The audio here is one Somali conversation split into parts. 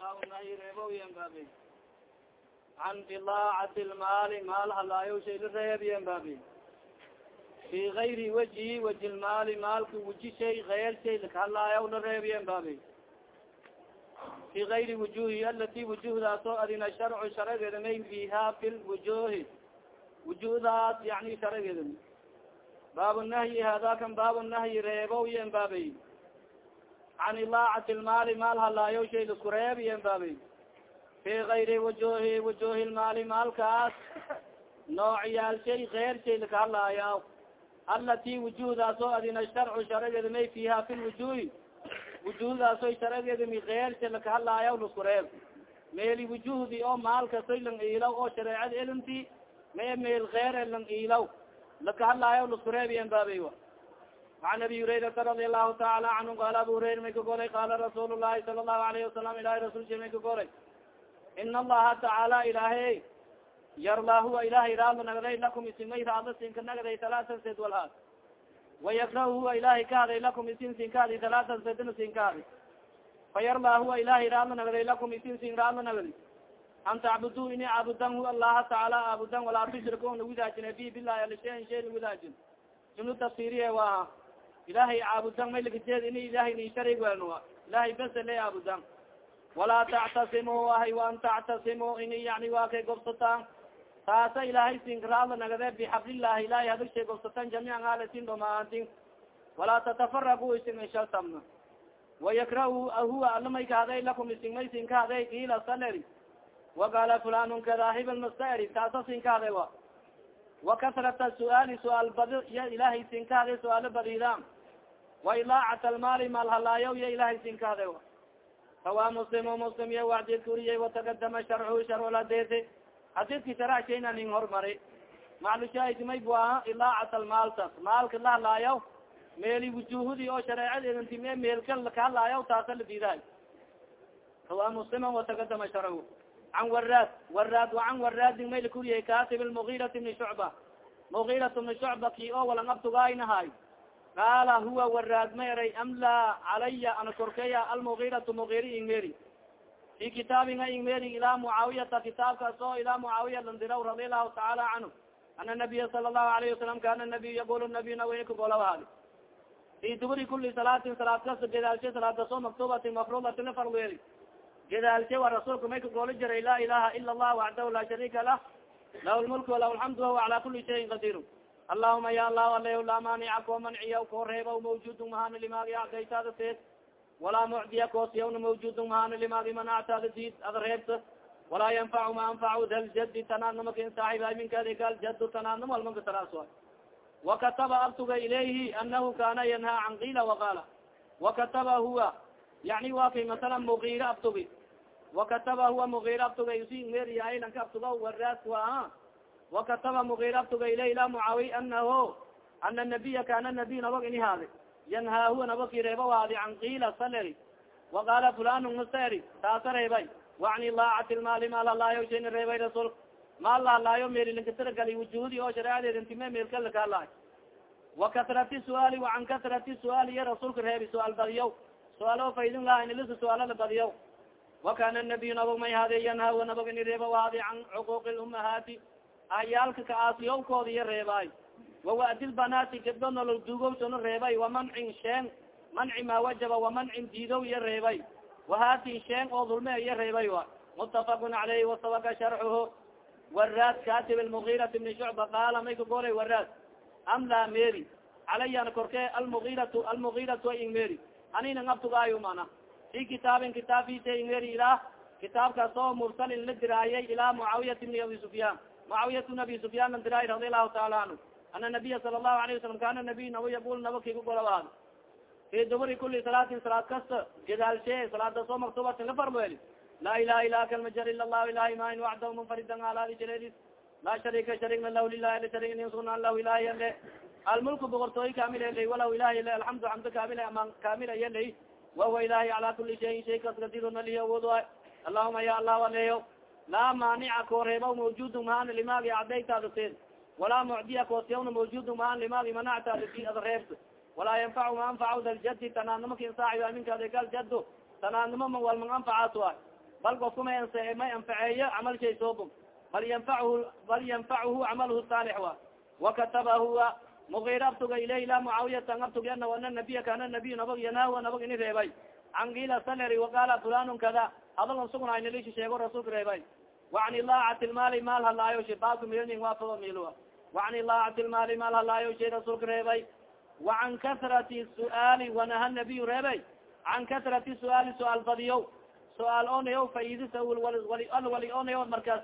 nahy reeboyen baabi can bilaacati lmaali maal halaayo shay la reebiyen baabi fi gayri waji waji lmaali maalka waji shay eyr shay halaayaw la reebiyen baabi. Fi gayri wujuhi alati wujuhdaasoo adina sharcu sharageeda may fiha fi lwujuhi wujuhdaas yani sharageeda baab nahyi hada kan baab nahyi reeboyen baabay can ilaacati lmaali maal halaayo shay lasku reebiyen baabay fi gayri wujuhi wujuhi lmaali maalkaas noocyaal shay keyr shay laka hadlaaya alati wujuhdaas oo adina sharcu sharageeda may fiha fi lwujuhi wujuhdaasoy sharageeda mi keyr shay laka hadlaaya lasku reeb meeli wujuhdi oo maalkasoy lang ilaw oo shareecada elinti mee meel keyr lang ilaw laka hadlaayo lasku reebiyen baabay وan abi hurairata radi alahu taala canhu qala abu hurayra may ka golay qala rasuul الlahi sala الlahu alayhi wasalam ilahi rasulka may ka golay in allaha tacaala ilaahay yarlaa huwa ilahay raadla nagday lakum isimay raadla sinka nagday talaatan sed walhaad wayakrahu huwa ilahay ka haday lakum isin sin ka hadi talaatan sedna sin ka hadi fayarlaa huwa ilahay raadla nagday lakum isin sin raadla nagdi an tacbudu ini caabudan hu allaha tacaala aabudan walaa tushriku na widaajin bi bilahi alishain shay na widaajin jumlo tafsiriye waaha ilahay caabudan may lakajeed ini ilahay ni sharig welnoa ilahay bese le caabudan walaa tactasimu ahay waan tactasimu ini yani waa kay gobsataan taasa ilahay sinkaraadla nagade bixablillahi ilahay hadig shay gobsatan jamiican alasin dhomaaantin walaa tatafaragu isin ishaltamna wayakrahu huwa alamay kahaday lakum isin may sin kahaday saleri waqaala fulanun kada hibl masaeri taasa sin kahaday wa wakasrata suaali suaal badi ya ilahay sin kahaday suaalo badidaan wailaacat almaali maal halaayaw ya ilahay sin kahaday wa rawa muslim ya wadidka uriyay watakadama sharcu sharcladese hadidki sharac shayna nin hormari maclushaahid may bu aha ilaacat almaaltas maalka la halaayaw meeli wujuhudi oo shareecad me meelka kahadlaayaw taasa la diidahay rawa muslima watakadama sharcu can waraad waraad wacan waraadin may lakuriyay katib lmugirat bni shucba mugirat bni shucba ki oo walang abtugaaynahay qaala huwa waraad ma eray amla calaya ana korkeya almugiratu mugiri ingmeri fi kitaabinga ingmeri ilaa mucaawiyata kitaabkaas oo ilaa mucaawiya landiraw radi allahu tacaala canhu ana nabiya sala allahu alayhi wasalam kana nabiy yaqul nabiy naweynkagolawahadi fi duburi kuli salaatin salaad kasta gedaalshe salaadaso maktubatin mafrudatin lafarweeri gedaalshe waa rasuulka may kagolo jiray laa ilaha ila allah waxdahu laa sharika lah lahu lmulku walahu alxamdu wahuwa cala kuli shayin qadir allahuma ya allah aleh laa maanica koo manciya koo reeba mawjudun mahana limaagi acdaytaada teed walaa mucdiya koosiyawna mawjudun mahana limaagi manactaada diid ada reebta walaa yanfacu ma anfacu daljadi tanaadnama kin saaxiba minkaadi kaljadu tanaadnama almanka taraas wakataba abtuga ilayhi anahu kana yanhaa can kiila waqaala wakataba huwa yani wa kay masala mugira abtugi wakataba huwa mugira abtuga usi meriyalanka abtuga waraas waa wakataba mugira abtuga ilayhi la mucaawiy anaho ana nabiya kana nabiy nabag ini haadi yanhaa huwa nabaki waadi can kiila saleri waqaala fulanu maseri taasa reebay wacni laacati lmaali maalalaayo shayna reebay rasuulka maal laalaayo meelilinkataragali wujuhdi oo shareecadeed intime meelkalakaalaayo wakasrati suaali wacan kasrati suaali iyo rasuulka reebi suaal badiyaw suaal oo faydin laha inilisa suaalada badiyaw wakana nabiy nabag may haade yanhawa nabag ini reeba waadi can cuquuqi lumahaati ayaalka ka-aasiyawkooda iyo reebaay wawadil banaati gabdo nolol duugowsano reebay wamancin sheen manci maa wajaba wamancin diidow iyo reebay wahaatin sheen oo dulme iyo reebay wa mutafaqun caleyhi wasawaka sharxuhu waraad katib lmugirat bni shucba qaala may kagolay waraad amla meri calayana korke almuiratu almugiratu ing meri anina ngabtugaayo fi kitaabin kitaabisa ing meri ilah. Kitaabkaas oo mursalin la diraayay ilaa mucaawiyat bni abi sufyaan. Mucaawiyat bn abi sufyaan la diraay radi allahu taala anhu. Ana nabiya sala allahu alayh wasalam kana nabiy nabo yaqul nabo kiga golawaad fi duburi kuli salaatin salaad kasta gedaalshe salaada soo maktubatin la farmeli laa ilaha ila kalmajar ila lah ilahi main waxdahu munfaridan alaadi shareedis laa sharika sharigna lah lilahi ala sharig nin sugnaan lahu ilahi ale almulku boqortooy kamil ele walahu ilahi le alxamdu xamdo kamil aman kamil ayeley wahuwa ilahi cala kuli shayin shay kas kadirna lihi awood waay allahuma ya allah aleyo laa maanica koo reeba mawjudun mahan limaagi acdaytaadateen walaa mucdiya koosiyawna mawjudun mahan limaagi manactaada di ada reebta walaa yanfacu ma anfacu daljadi tanaadnimo kinsaaxiyo aminkaada gal jado tanaadnimo ma walman anfacaas waay bal ofka may may anfaceeyo camal shay soobo bal yanfachu bal yanfachu camalhu saalix wa wakatabahu mugira abtuga ila mucaawiyata ang abtug ana ana nabiya kana nabiy nabag yanaahu nabag ini reebay can gila saleri waqala fulanun kada hadal sugna inalishi sheego rasulka reebay waan ilaacati lmaali maal halaayo shay baalka milnin waafao milua waan ilaacati lmaali maal halaayo shay rasulka reebay wacan kasrati suaali wanaha nabiy reebay can kasrati suaali suaal badiyo suaal onayo faidisa alwali onayo markaas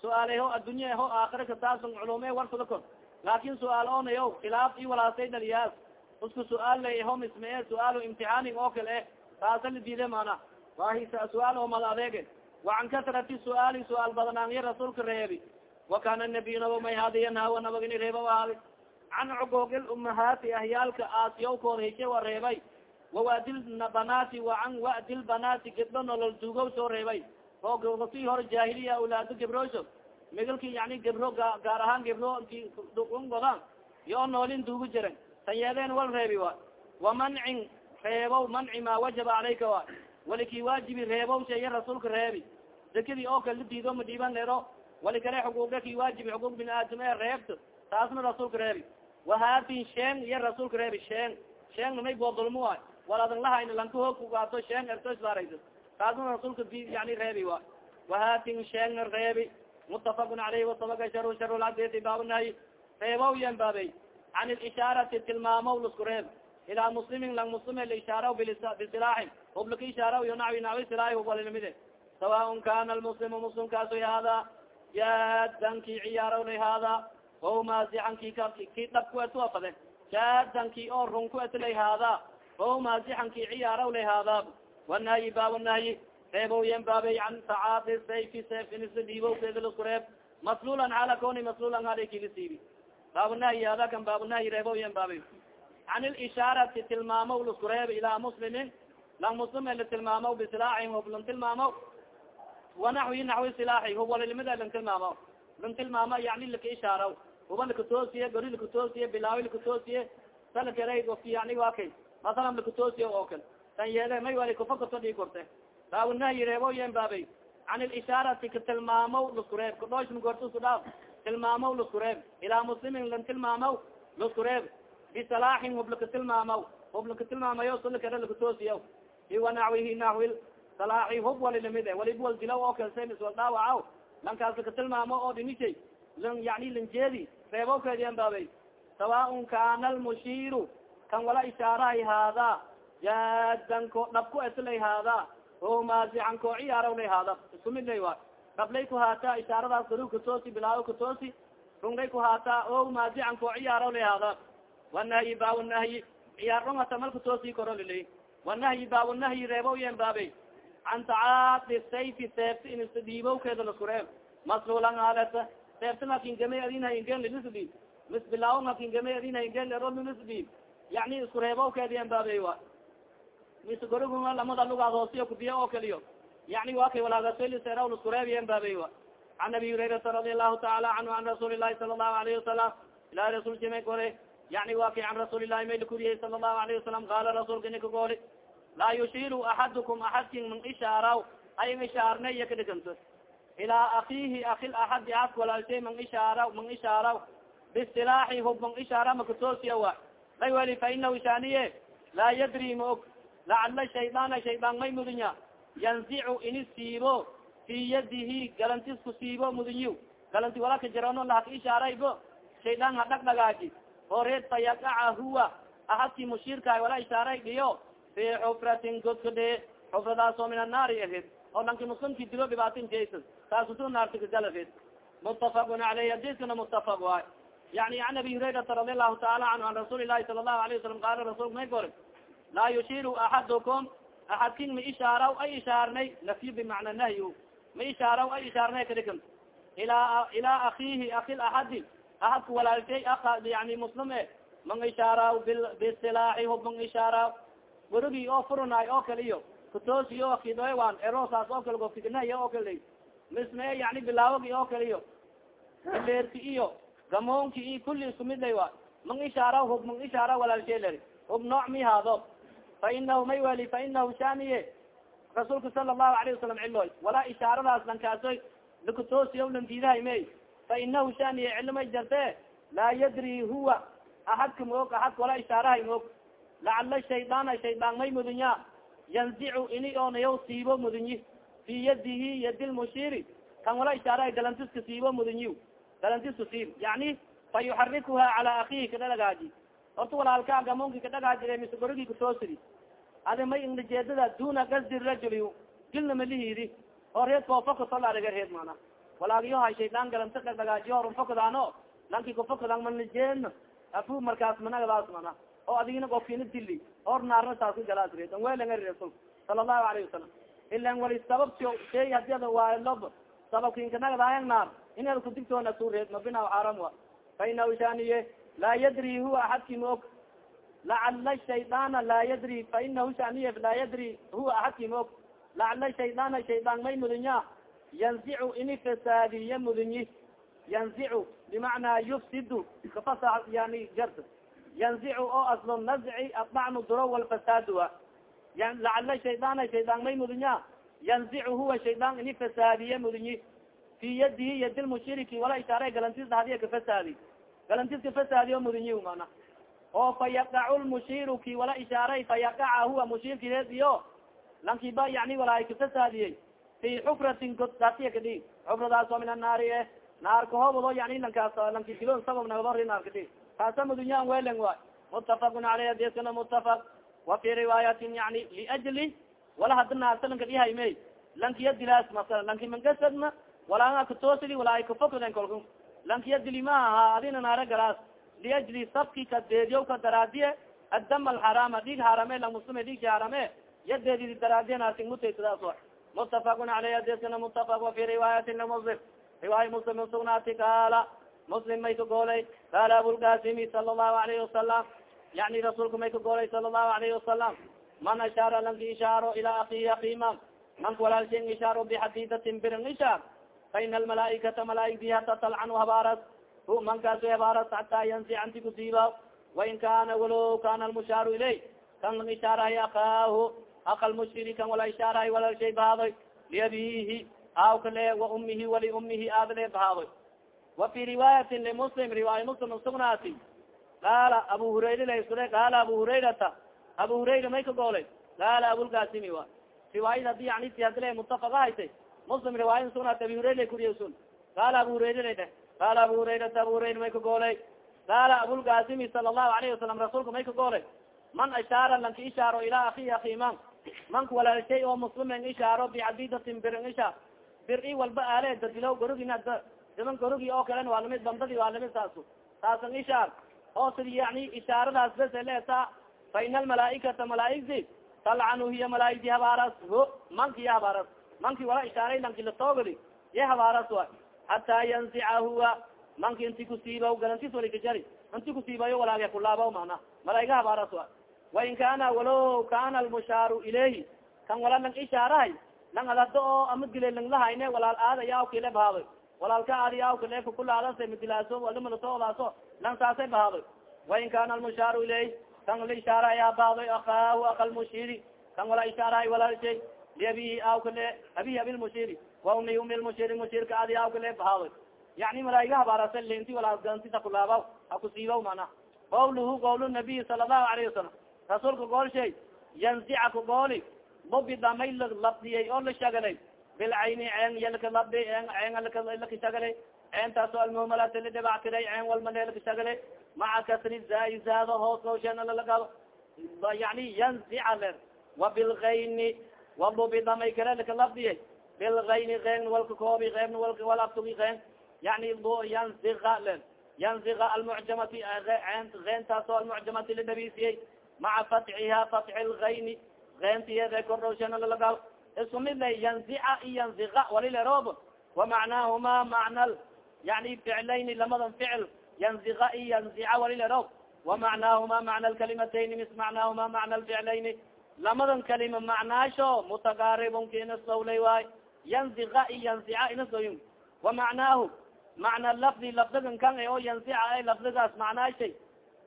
suaaleho addunya ho aakhira kataasan culume warsada kor laakin su'aal onayo khilaaf i walaasay dhaliyaas usku su'aal la ho mismee su'aal imtixaanig oo kale eh. Taasa la diide mana wahi su'aal oo mada adeege wacan kasrati su'aali su'aal badanaanyo rasuulka reebi. Wakana nabiy nabo may hadiya nahawa nabagini reeba ahaadi can cugoogil umahaati ahyaalka aasiyawkooda heshe wa reebay wawadil banaati wa can wadil banaati gabdho nolol duugow soo reebay. Oo gabdati hor jaahiliya awlaado gabrooso migalki yani gabro gaar ahaan gabro ngodaan yo noolin duugu jiran tan wal reebi wa. Wa mancin reebow manci maa wajaba calayka wa. Waliki waajibi reebow sheeya rasuulka reebi. Zakadii oo kale la diido ma dhiiban leero wali kale xuquuqda ki waajibi xuquuq bin aadam ee reebto taasna rasuulka reebi wahaatin sheen iyo rasuulka reebi sheen sheenna may boodulmo waay lahayn lanka hoog kugaato sheen erto isbaarayso taasna rasuulka yani reebi wa. Wahaatin sheengna reebi mutafaq alayh watabaka shar shar lcadeti baabnahy reebow yan baabey can lishaarati tilmaamo lasku reeb ilaa muslimin lang muslime laishaara bisilaaxin hublaka ishaara iyo nawi nawi silaahi hubwalinimide sawaaun kana lmuslimu muslimkaaso hada jaadan ki ciyaaraw lay hada o maasixan ki dhab ku etu afade jaadan ki oo run ku et lay hada o maasixan ki ciyaaraw lay hada wanahyi baabnahyi reebow yan baabey can tacaadi sayfi sayf inisa dhiibowkeeda lasku reeb maslulan xaala koni maslulan hada kilasiibi baabnahyi hada kan baabnahyi reebow yan baabey can lishaarati tilmaamo lasku reeb ilaa muslimin lang muslim la tilmaamo bisilaaxin hub lan tilmaamo wanaxwi naxwi silaaxi hub walilimada lan tilmaamo lan tilmaamo yani laka ishaara huba lakatoosiye gori lakatoosiye bilaawi lakatoosiye salakera ofki yani waa kay masalan lakatoosiye oo kale tan yeede may wali kufakato dhii korte baabunahyi reebo yen baabay. Can lishaarati ka tilmaamo lasku reeb kadhooshma gorta isku dhaaf? Tilmaamo lasku reeb ilaa muslimin lan tilmaamo lasku reeb bisalaaxin hub laka tilmaamo hub laka tilmaamayo lakatoosiya iwa naxwihi naxwi salaaxi hub wali lamide waliba wal dilaw oo kale semis wal dhaawaca lankaas laka tilmaamo oo dhimishay lan yani lanjeedi reebowkeedian baabay. Sawaaun kana almushiiru kan wala ishaarahay haada. Jaadan ko dhab ku eslay haada o maasixan koo ciyaaraw lay haada. Isku mid lay wa dhablay ku haataa ishaaradaas garu katoosi bilaawo katoosi runglay ku haataa o maasixan koo ciyaaraw lay haada. Wanahyi baabnahyi ciyaar rung hata mal katoosi koro lilay wanahyi baabnahyi reebow yen baabay. Can tacaadi sayfi seefta inisa dhiibowkeeda lasku reeb maslulan aleta seeftan hakingame adin haingen linisdhiib mis bilaawo hakingame adin haingen lero linisdhiib yani isku reebowkeeda yen baabay wa mis goriguma lamada lugaad hoosiyo kubiya oo kaliyo yani wa kay walaagaseliseeraw lasku reeb yen baabay wa. Can abi hurayrata radi allahu taala canhu an rasuuli lahi sala allahu alayhi wasalam ilahi rasulki may kore yani wa kay can rasuuli lahi may lakuriyey sala allahu alayhi wasalam qaala rasuulka nika gooli laa yushiru axadukum axadkin man ishaaraw ay ishaarnay iya kadhiganto ilaa akiihi akil axadi aad walaalshay man ishaaraw man ishaaraw. Bisilaaxi hub man ishaara makatoosiya wa lay weli fa inahu shaaniye laa yadri ma og lacala shaydaana shaydaan may mudinya yanzicu ini siibo fi yadihi galantisku siibo mudinyi galanti walaka jarano lahaka ishaaraybo shaydaan ha dhagdhagaaji oo reed fa huwa axadki mushiirkaay wala ishaaray dhiyo fi xufratin godkadhe xufradaas oo min annaari ahed oo lanki muslimki dilo dhibaatin jason taasusu naartigagalafed mutafaqun aleyh hadiskana mutafaq waay yani an abi hurayrata radi allahu taala canhu an rasuuli lahi sala allahu alayh wasalam qaala rasulka may gori laa yushiru axadukum axadkin ma ishaaraw ay ishaarnay nafyi bimacna nahyi ma ishaaraw ay ishaarnay kadhigan ilaa ilaa akiihi akil axadi axadka walaalshay aka yani muslim e man ishaaraw bisilaaxi hub man ishaaraw. Werigi oo furunay oo kale iyo kutoosiyo kidowan erosaas oo kale gofignahy oo kale misme yani bilaawogi oo kale iyo leerki iyo gamoonki iyo kulli isku mid lay wa man ishaara hub man ishaara walaalsheeler hub nooc mi haado fa inahu may weli fa inahu shaniye rasuulka sala allahu alayhi wasalam ciloy walaa ishaaradaas lankaasoy lakatoosiya landiidahay may fa inahu shaniya cilimay jarte laa yadri huwa ahadka moog ahadka walaa ishaarahay moog lacala shaydaana shaydaan may mudunya yanzicu ini oonayaw siibo mudunyi fi yadihi yadi lmushiri kan wala ishaarahay galantiska siibo mudunyi galantiska siib yani fa yuxarikuha cala akihi kadhadhagaaji horta walaalkaa gamunki kadhagaajire mise gorigi kutoosiri adi may inglajeedada duna gasdi rajuli dilna malihidi oo reed koofakatolariga reed mana walaagiyoha shaydaan galanta dhagdhagaajiyo horun fakadaano lanki kufakadaan manajeedna afu markaas managadaas mana oo adigina gofkina dili or naarna saasku galaas reed. An weelanga rasul sala allahu alayhi wasalam ilan wali sababti shay hadi ada waalob sababkinkanagadaayang naar. Inaad kudigtoona su reed mabina xaram wa. Fa inahu shaniye laa yadri huwa axadki ma og. Lacala shaydaana laa yadri fa inahu shaniye laa yadri huwa axadki ma og. Lacala shaydaana shaydaan may mudunya yanzicu ini fasaadiye mudunyi. Yanzicu bimacnaa yufsidu kafasa yani jart yanzicu oo aslo nazci adacnu duro walfasaadua lacala shaydaana shaydaan may mudunya yanzicu huwa shaydaan ini fasaadiye mudunyi. Fi yadihi yadi lmushriki wala galantis hadiya kafasaadi galantis kafasaadiyo mudunyi mana? Oo fa yaqacu lmushiru ki wala ishaaray fa yaqaca huwa mushirkireed iyo lankiba yani walaay kafasaadiyey fi xufratin god daatiya kadhi xufradaas oo min annaari e naar kahobado yani lankaas lanki dilon sabab nagadori naar kadhi kaasa mudunyan welan waay mutafaqun aleyh adeskana mutafaq wa fi riwaayatin yani liajli wala hada naarta lanka dhihay may lankiya dilaas masala lanki mangasadna walaanga katoosidi walaay kafokaden kolku lankiya dili ma aha adina naara galaas liajli sabki ka deediyo ka daraadiye addam alxarama dhiig harame lang muslime dhiigsi harame yadeedidi daraadiye naarting mutaysadaas wa mutafaqun aleyh adeskana mutafaq wa fi riwaayatin limuslim riwaaya muslim usugnaati kaala muslim may ka goolay qaala abulkasimi sala allahu alayhi wasalam yani rasuulka may ka goolay sala allahu alayhi wasalam man ashaara lanki ishaaro ilaa akihi akima manka walaalshin ishaaro bixadidatin birin ishaar faina almalaaikata malaaigdi hata talcanu habaaras hu mankaas habaaras hataa yansi anti kusiiba wain kana walow kana almushaaru ilay kan lang ishaarahay akaahu aka lmushiri kan wala ishaarahay walaalshay bahaadoy liabihi aawkale wa umihi wali umihi aadale bahaadoy wa fi riwaayatin limuslim riwaaya muslim usugnaati qaala abu hurayra lasure qaala abu hurayrata abu hurayra may ka goolay qaala abulkasimi wa riwaayad haddii yani ti hadile mutafaq haytay muslim riwaayada sugnaati abi hurayra kuriya sun. Qaala abu hurayra la dheh qaala abu hurayrata abu hurayra may ka goolay qaala abulkasimi sala allahu alayhi wasalam rasuulka may ka goolay man ashaara lanka ishaaro ilaa akii akiman manka walaalshay oo muslimen ishaaro bicadidatin birin ishaar bir i walba aale dadilo gorogin ada diman gorogi oo kalen waa la mid bambadi waa la mid saasu saasan ishaar oo sidi yani ishaaradaas bes leeta fa ina almalaaikata malaaigdi talcanu hiya malaaigdi habaaras ho manki ya habaaras manki wala ishaaray lanki latoogodi ya habaaras wa hataa yanzica huwa manki inti kusiiba galantis wali kajari inti kusiibayo walaage kulaaba mana malaa'iga habaaras wa wain kana walow kana almushaaru ilayhi kan wala lang ishaarahay lang adado oo amadgile lang lahayne walaal aada yaw kile bahaadoy walaalka aadi yaw kile kukulaadasa madilaaso walimalatoodaso lang saasay bahaadoy wain kana almushaaru ilayhi kan la ishaarahay habaadoy akaahu aka lmushiri kan wala ishaarahay walaalshay liabihi aw kale abihi abilmushiri wa umi lmushiri mushirka aadi yaw kile bahaadoy yani malaa'iga habaarasa lenti walaal gantisa kulaabaw hakusiibaw mana qawluhu qawl nabiyi sala allahu alayhi wasalam rasuulka gool shay yanzica ka gooli bobida may labdiyay oo la shagalay bilcayni ceen yalka labdi ceen laka shagalay ceentaas oo almuhmalati la dhibactiray ceen walmale laka shagalay maca kasri zaa zaado hoos noosheena lalagado yani yanzica ler wa bilgayni wa bobida may kale laka labdiyay bilgayni een walka koobi een walka wal abtugi een yani yanziga ler yanziga almucjamati eentaas oo almucjamati la dhabisiyey maca fatxiha fatxi lgayni eentiyede kordhowshana lalagal isku mid lay yanzica i yanziga walileroob wamacnaahuma macna yani ficlayni lamadan ficil yanziga i yanzica walileroob wamacnaahuma macna lkalimatayni mis macnaahuma macna lficlayni lamadan kalima macnaasho mutaqaaribunka inasdowlay waay yanziga i yanzica inasoyin wamacnaahu macna lafdi lafdigan kan oo yanzica ay lafdigaas macnaashay.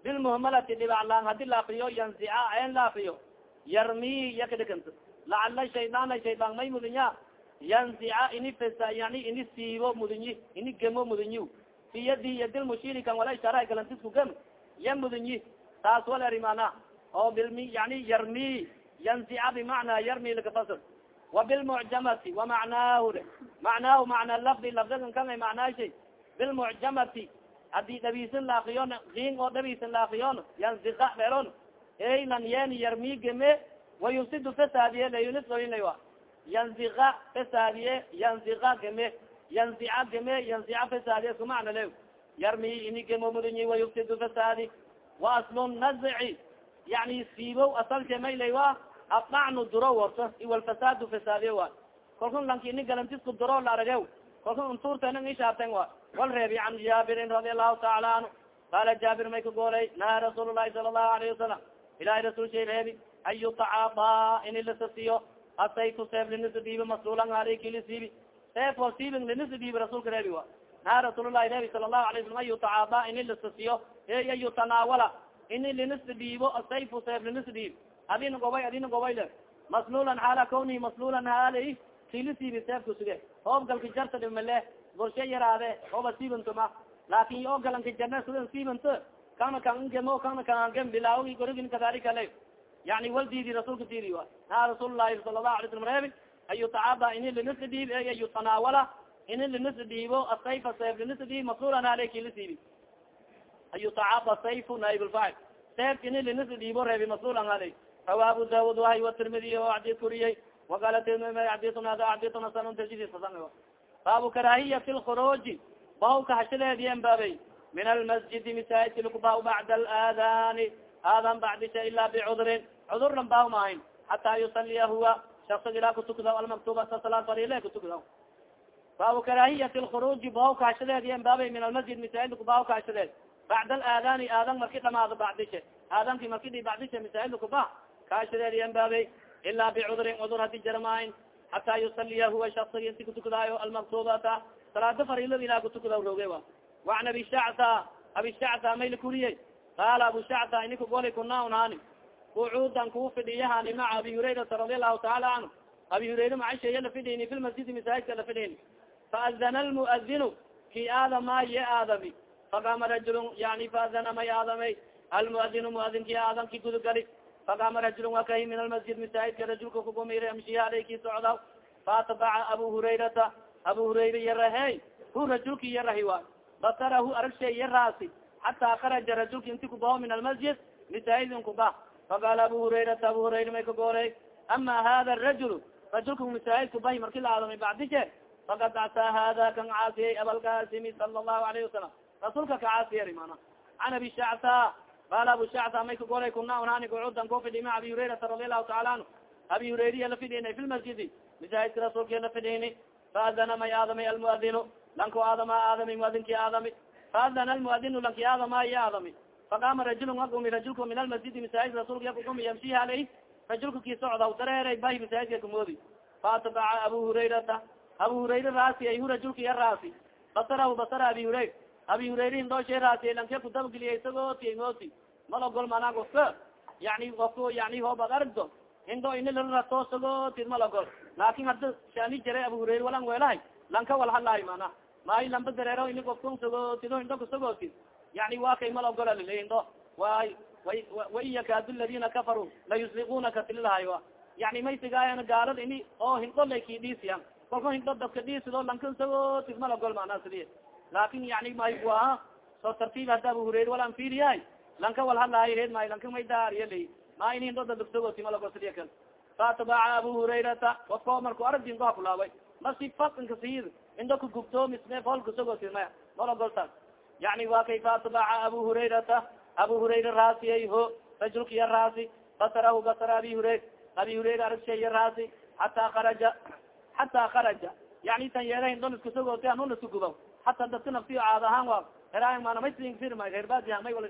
Bilmuhmalati dhibaclaan haddii laafiyo yanzica en laafiyo yarmi yakadhikanta lacala shaydaan shaydaan may mudinya yanzica ini fesa yani ini siibo mudinyi ini gemo mudinyi. Fi yadi yadil mushiri kan wala ishaara galantisku gem ya mudinyi. Taas wal eri mana oo bilmi yani yarmi yanzica bimacnaa yarmi lakafasir wa bilmucjamati wamacnaahu de macnaahu macna lafdi lafdigan kan ay macnaashay. Bilmucjamati haddii dhabiisin laakiyon king oo dhabiisin laakiyon yanzika dheron ey lan yeni yarmi geme wayufsidu fasaadiye layunisoyinlaywa yanzika fasaadiye yanzika geme. Yanzica geme yanzica fasaadiye isku macna le yarmi ini gemo mudinyi wayufsidu fasaadi. Wa aslu nazci yani siibow asalshe maylaywa adacnu duro warto iwalfasaadu fasaadiye wa kalkun lanki ini galantisku duro la arage kalkun untuurtena ishaarten wa wal reebi can jaabirin radi allahu taala anhu qala jaabir may ka goolay naha rasuul lahi sala allahu alayhi wasalam ilahay rasul shay reebi an yutacaada ini lisasiyo asaytu seef linisdiibi maslulan aleyki lisiibi seef oo siibin linisdiibi rasulka reebi wa naha rasuululahi reebi sala allahu alay salam an yutacaada ini lisasiyo e an yutanaawala ini linisdiibo asayfu seef linisdiib adina gobay adina gobay le maslulan xaala kawnihi maslulan haalay kilisiibi seefka suge hoobgalka jarta dhimale bulshe yaraade ooba siibantoma laakin yo galanka jarna sudan siibant kana kan ngemo kana kan angem kadalika le yani wal diidi rasulka diidi wa ha rasuul lahi sala allahu alay slam reebi an yutacaada ini linisa dhiib e an yutanaawala ini linisa dhiibo asayfa sayf linisa dhiib maslulan haalay kilisiibi an yutacaada sayfu naaibulfaacil sayf ini linisa dhiibo reebi maslulan haalay rawa abu daud wahay watirmidiy o adid kuriyey وaqala baabu karahiyat lkhuruji bahawka hashadeediyen baabey min almasjidi masaajidka lakubaha bacda alaadani aadan bacdisha ila bicudrin cudurlan baha maahin xataa yusaliya huwa shakصig ilaa kutukda almaktuba salaad farile kutukda baabu karahiyat lkhuruji bahawka hashadeediyen baabey min almasjid masaajid kubahawka hashadeed bacda alaadani aadan marki dhamaado bacdisha aadanki marki di bacdisha masaajid kubaha ka hashadeediyen baabey ila bicudrin cudur hadi jarmaahin xataa yusaliya huwa shaksigi inti kutukadaayo almaktubata salaada farilada ilah kutukada roge a waan abi shacta abi shacta may lakuriyey qaala abu shacta ini kagolay kuna unhani kucuudan kuu fidhiyahani maca abi hurayrata radi allahu taala canhu abi hurayra macasheeya lafidhini fi lmasjidi masaajidka lafidhini faadana almuadinu ki aadama ye aadami faqama rajulun yani faadana may aadamay almuadinu muadinki aadamki gudugali faqama rajul wakahi min almasjid masaajidka rajulka kugumir amshiya aleyki socda faatbaca abu hurayrata abu hurayra yarahey hu rajulki yarahi wa basarahu aragshay yaraasi xataa kharaja rajulka inti kubaho min almasjid masaajidin kuba faqaala abu hurayrata abu hurayra may kagooley ama hada rajul rajulka masaajid kubahi marki la aadamay bacdishe fakad ataa hada kan caasiyey abalkasimi sala allahu alayhi wasalam rasuulka ka caasiyari mana can abi shacta qala abu shacta may kagolay kuna unani kucudan ko fidhi ma abi hurayrata radi allahu taala anhu abi hurayriya la fidhina fi lmasjidi masaajidka rasuulka la fidhini faadana may aadamay almuadinu lanko aadama aadami muadinki aadami faadana almuadinu lanki aadama iya aadami faqama rajulun agumi rajulka min almasjidi masaajid rasulka yakugumi yamshiha aleyh rajulka ki socda dareeray bahi masaajidka kamoodi faatbaca abu hurayrata abu hurayra raasi ay hu rajulka iya raasi basarahu basara abi hurayr abi hurayra hindooshe raasi lanke kudabageliya isagooti mooti malogol mana ofka yani ofka yani hoobad aragdo hindo ini larato sagooti malogol laakin hadda shani jare abu hurayra walan weelahay lanka wal hadlaayo mana. Maayo lamba dareero ini ofka sagootido hindo kasagooti yani waa kay malagola lile hindo way way wain yakaadu ladina kafaruu layusliqunaka tililahayo yani may sigaayana gaalada ini oo hindo lay kidhiisiyan kolka hindo dadka dhiisido lanka sagooti malogol mana sidi laakin yani may waa soo tartiib hadda abu hurayra walan fiiriyahay lanka wal hadlaayo hed maayo lanka may daariyalay ma ini hindo dadagsagooti malagosidiya kal faatbaca abu hurayrata ofko marku aragdin koha kulaabay masi fasinka siid indo kagubto misne folkasagooti maya malagoltaas yani wa kay faatbaca abu hurayrata abu hurayra raasiyay ho rajulka ya raasi basarahu basara abi hurayr abi hurayra aragshay ya raasi hataa kharaja hataa kharaja. Yani tan yeeda hindon iskasagooti anun iska hataa dadka naftiyo caad ahaan wa hera mana may sinfir ma reerbadiha may wala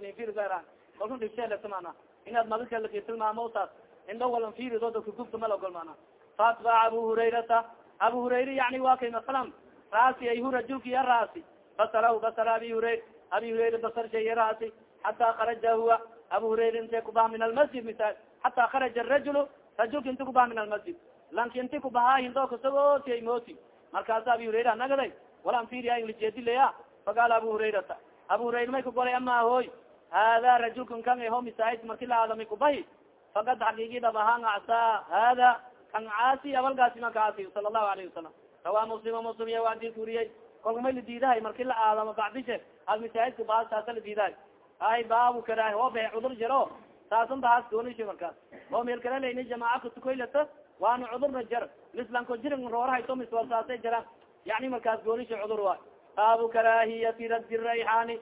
kalku dhibsheeleta mana inaad madakalakitilmaamowtaas indo walan firido dadka gubta malagol mana faatbaca abu hurayrata. Abu hurayra yani wa kay masalan raasi ay hu rajulka ya raasi. Basarahu basara abi hurayr abi hurayra basar shay ya raasi. Hataa kharaja huwa. Abu hurayra intee kubaha min almasjid misaal. Hataa kharaja arajul rajulka inti kubaha min almasjid. Lanki inti kubahaa hindo kasagootiyay moti markaasa abi hurayra nagaday walan firiya inlajeedileya faqaala abu hurayrata. Abu hurayra may kagolay ama hoy hada rajulkan kan ho misaid marki la aadamay kubahi fakad xaqiigi dhab ahaan acsaa hada kan caasi abalgaasi man kaasi sala allahu alayhi wasalam rawaa muslim muslim iya waadis uriyey. Kolka may la diidahay marki la aadamo bacdishe al misaidka baas taasa la diidahay? Ay baabu karaah oo be cudur jiro saasan bahaas doonisha markaas. Oo meel kala layni jamaaca katukoylata waana cudurna jar mislanko jirin roorahayso miswasaasay jaraan yani markaas goonisha cudur waay baabu karaahiyati radi rayxaani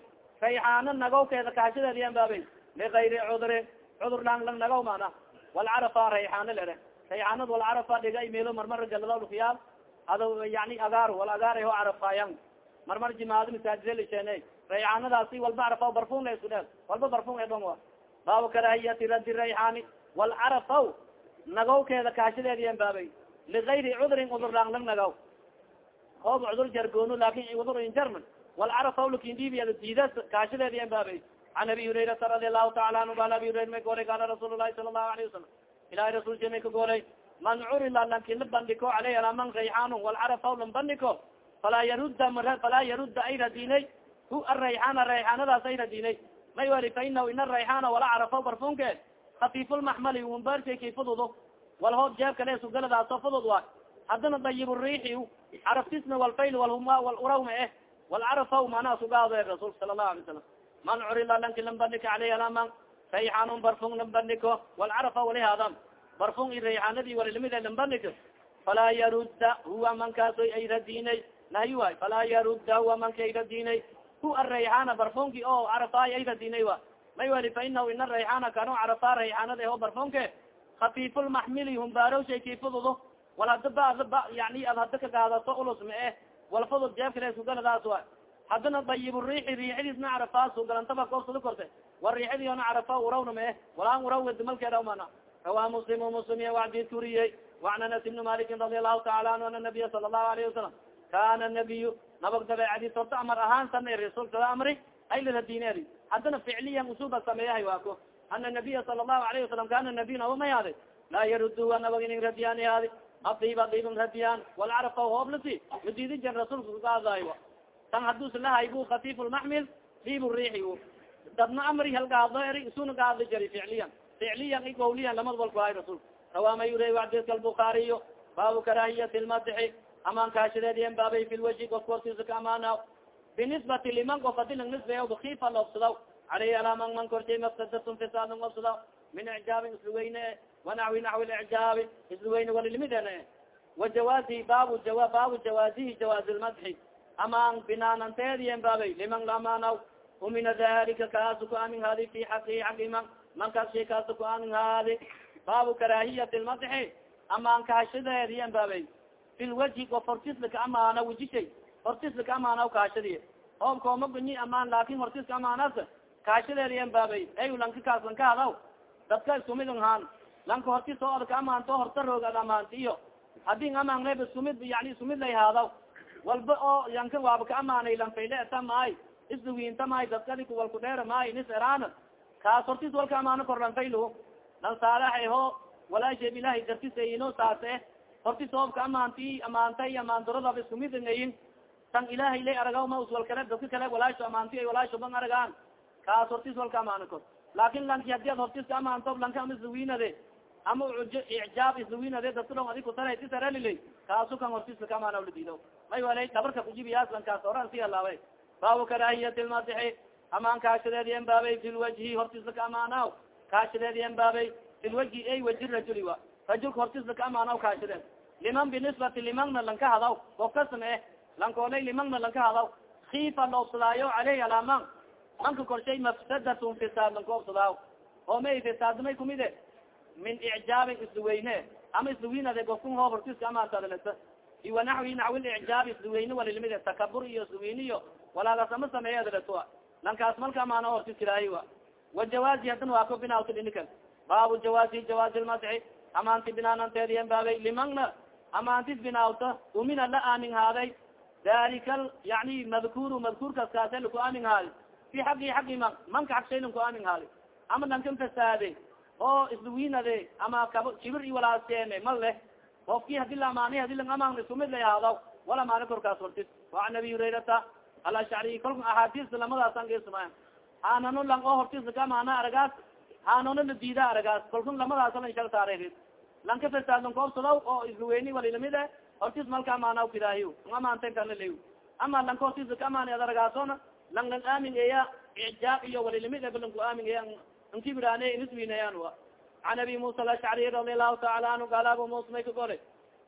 rayxaana nagowkeeda kahashadeeda yan baabay ligayri cudrin cudur lang lang nagaw mana walcarafa rayxaana lere rayxaanad walcarafa dhiga meelo marmar galadolkiyaal ado yani agaar wal agaar ho carafayan marmar jimaado masaajide lisheene rayxaanadaasi walba carafa barfun la isku dheel walba barfun edon wa baabu karaahiyati radi rayxaani walcarafaw nagawkeeda kaashadeeda yan baabay ligayri cudrin cudur lang lang nagaw hoob cudur jargoono laakiin cudur injarman walcarafaw lakindhiibiyada diidas kaashadeeda yan baabay. An abi hurayrata radi allahu taala anhu qaala abi hurayra may goolay qaala rasuul lahi sala allahu alayhi wasalam ilahay rasulka may ka goolay man curila lanki la bandhiko aleyh ala man rayxaan walcarafaw lan bandhiko falaa yarudda falaa yarudda ay radinay hu arayxaana rayxaanadaas ay radinay may wali fa inahu ina rayxaana wala carafaw barfunke kafifulmaxmali wumbarsay kay fududo wal hoob jeebkale sugaladaaso fudud waay haddana dayib riixi caraftisna walfayl walhuma wal urawma eh walcarafaw manaa sugaado rasulka sala allahu alay salam man curila lanki lan bandhika aleyh alaman rayxaanun barfung lan bandhiko walcarafa wali haadam. Barfung i rayxaanadii walilimid lan bandhiko. Falaa yarudda huwa mankaasoy ay radinay nahyi waay falaa yarudda huwa manka ay radinay hu arayxaana barfunki o carafaay ay radinay wa may wali fa inahu ina rayxaana kanu carafa rayxaanada ho barfunke. Kafifulmaxmili humbaaraw shay kii fududo wal hada ba yani ad hada kagadato uls ma eh. Wal fudud jeefkaskugaladaas a hadana dayibu riii riicidisna carafaasu galantaba koobsada korte wa riixidiona carafa urawna ma eh. Walaan uraw gadimalkeeda mana rawa muslimu muslim iy wadiidka uriyey waan anas ibni malikin radi allahu taala anhu ana nabiya sala allahu alayhi wasalam kana nabiyu nabag dabeecadis horta amar ahaan sana rasuulka a amri ayladadineeri haddana ficliyan usuba sameeyahay waako ana nabiya sala allahu alayhi wasalam kana nabiyun awa mayaade laa yaruduwa nabag inin radiyanihaadi adiba diban radiyaan walcarafa hooblasi madidi jan rasulka kagaadaay tan hadus lahaybu kafif lmaxmil dib riixi dadna amri halgaado eri isuna gaado jari ficliyan ficliyan i gawliyan lamad walku hay rasulka rawaama yura wacdiska albukaariyo baabu karaahiyati lmadixi amaan kaashadeediyen baabay fi lwaji ka amaana binisbati liman of adi lang nisbeya bakifa loobsadaw aleyhi alaman man kortay mafsadatun fisaad lang obsadaw min icjaabin isluweyne wanaxwi naxwi licjaabi isluweyne walilimidene wajawaazi baabu jawa baabu jawaazihi jawaazi lmadxi amaan binaananteediyen baabay liman laamaanaw umina dalika kaasu ku amin haadi fi xaqi xaqi man mankaas shay kaasu ku amin haadi baabu karaahiyati lmadxi amaan kahashadeediyen baabay fi lwaji of hortislaka amaana wajishay hortislaka amaana kahashadiy hoobkooma gunyi amaan laakin hortiska amaanas kahashadeediyen baabay ey lanka kaas lanka hadaw dadka iskumid haan lanka hortis oo adka amaanto horta roog ad amaanti iyo haddii amaan leb iskumid yani iskumid lay haadaw. Walba oo yanka waaba ka amaanay lanfayleta maay. Isduwiinta maay dadkadi kuwalku dheer maay nis eraan. Kaas hortis walka amaano kor lanfaylu lan saalax ho walaasheeb ilahay dartisayino saase hortis hoobka amaanti amaantay amaandaradaba iskumid ngayin tan ilahay lay aragaw ma uswal kale dadka kale walaasho amaanti walaasho ban aragaan. Kaas hortis walka amaano kor. Laakin lanki haddii ad hortiska amaanto lanka ama isduwiinade ama icjaab isduwiinade dadka dhon adi kutara tisaralilay kaasu kan hortiska ka amaana ladiido may walay dabarka kujibiyaas lankaas oran si alaabay baabu karaahiyati lmadixi amaan kaashadeediyen baabay fi lwajhi hortiska ka amaanaw kaashadeediyen baabay fi lwajhi ay waji rajuli wa. Rajulka hortiska ka amaanaw kaashadeed liman binisbati limangna lanka hadaw. Of eh lankoolay limangna lanka hadaw. Kiifa loobsadaayo caleyh alaaman manka korshay mafsadatun fisaad lanka obsadaaw oo may fisaadmay kumide min icjaabin isluweyne ama isluwiinade gofkun hoob hortiska amaantadaleta iwa naxwi naxwi licjaabi isluweyne walilimide takabur iyo isluweyne iyo walaagas ama sameeyadaletua lankaas malka amaana hortiskilaahi wa wajawaazi hadan waa ko binaawta dhinikan baabu jawaazi jawaazi lmadxi amaanti binaananteediyen baabay limangna amaantis binaawta umina la aamin haaday dalika yani madkuru madkuurkaas kaase laku aamin haadi fi xaqi xaqi man manka xaq shaylan ku aamin haadi ama lankan fasaade oo isluwinade ama kab kibir i walaaseene ma leh. Ofki haddii lamaani haddii lang amaan iskumid lay ahaado wala maani korkaas hortis waan abi hurayrata alashcari kolka axaadiista lamadaasan gesma hanano lang oo hortisa kamaana aragaas hanano la diida aragaas kolka lamadaasa lan shal saare lanka fasaadon koobsadaw oo isluweyni walilamid e hortis malka amaana kidaahiy amaanten kana ley ama lanka hortisa ka amaani ad aragaasona lang lang aamin eya ijaab iyo walilamid e balanku aamin eya nkibirane iniswinayaan wa an abi musa alashcari radi allahu taala anhu gaal abu musa may ka golay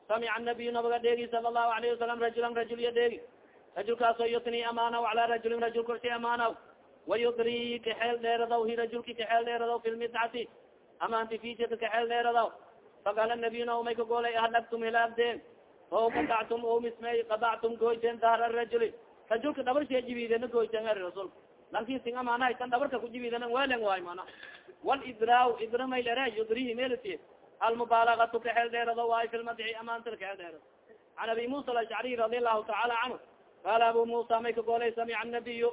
samica nabiy nabaga dheegi sala allahu alayhi wasalam rajulan rajul ya dheegi rajulkaasoo yutni amaanaw cala rajulin rajul korshay amaanaw wayudri kaxeel dheeradaw hi rajulki kaxeel dheeradaw fi lmidcati amaanti fisika kaxeel dheeradaw faqala nabiy na may ka golay ahlagtum hilaagdeen o qadactum o mismey qadactum goyteen dahra rajuli rajulka dhabarshe jibiidena goyteen er rasulka lankin sing amaanahay kan dhabarka kujibiidana welen waay mana? Wlidra idra maylere yudrihi melti almubaalagatu kaxeel dheerado waay fi lmadci amaantada kaxeel dheerado an abi musa alashcariy radi allahu taala canhu qaala abu musa may ka golay samica anabiyu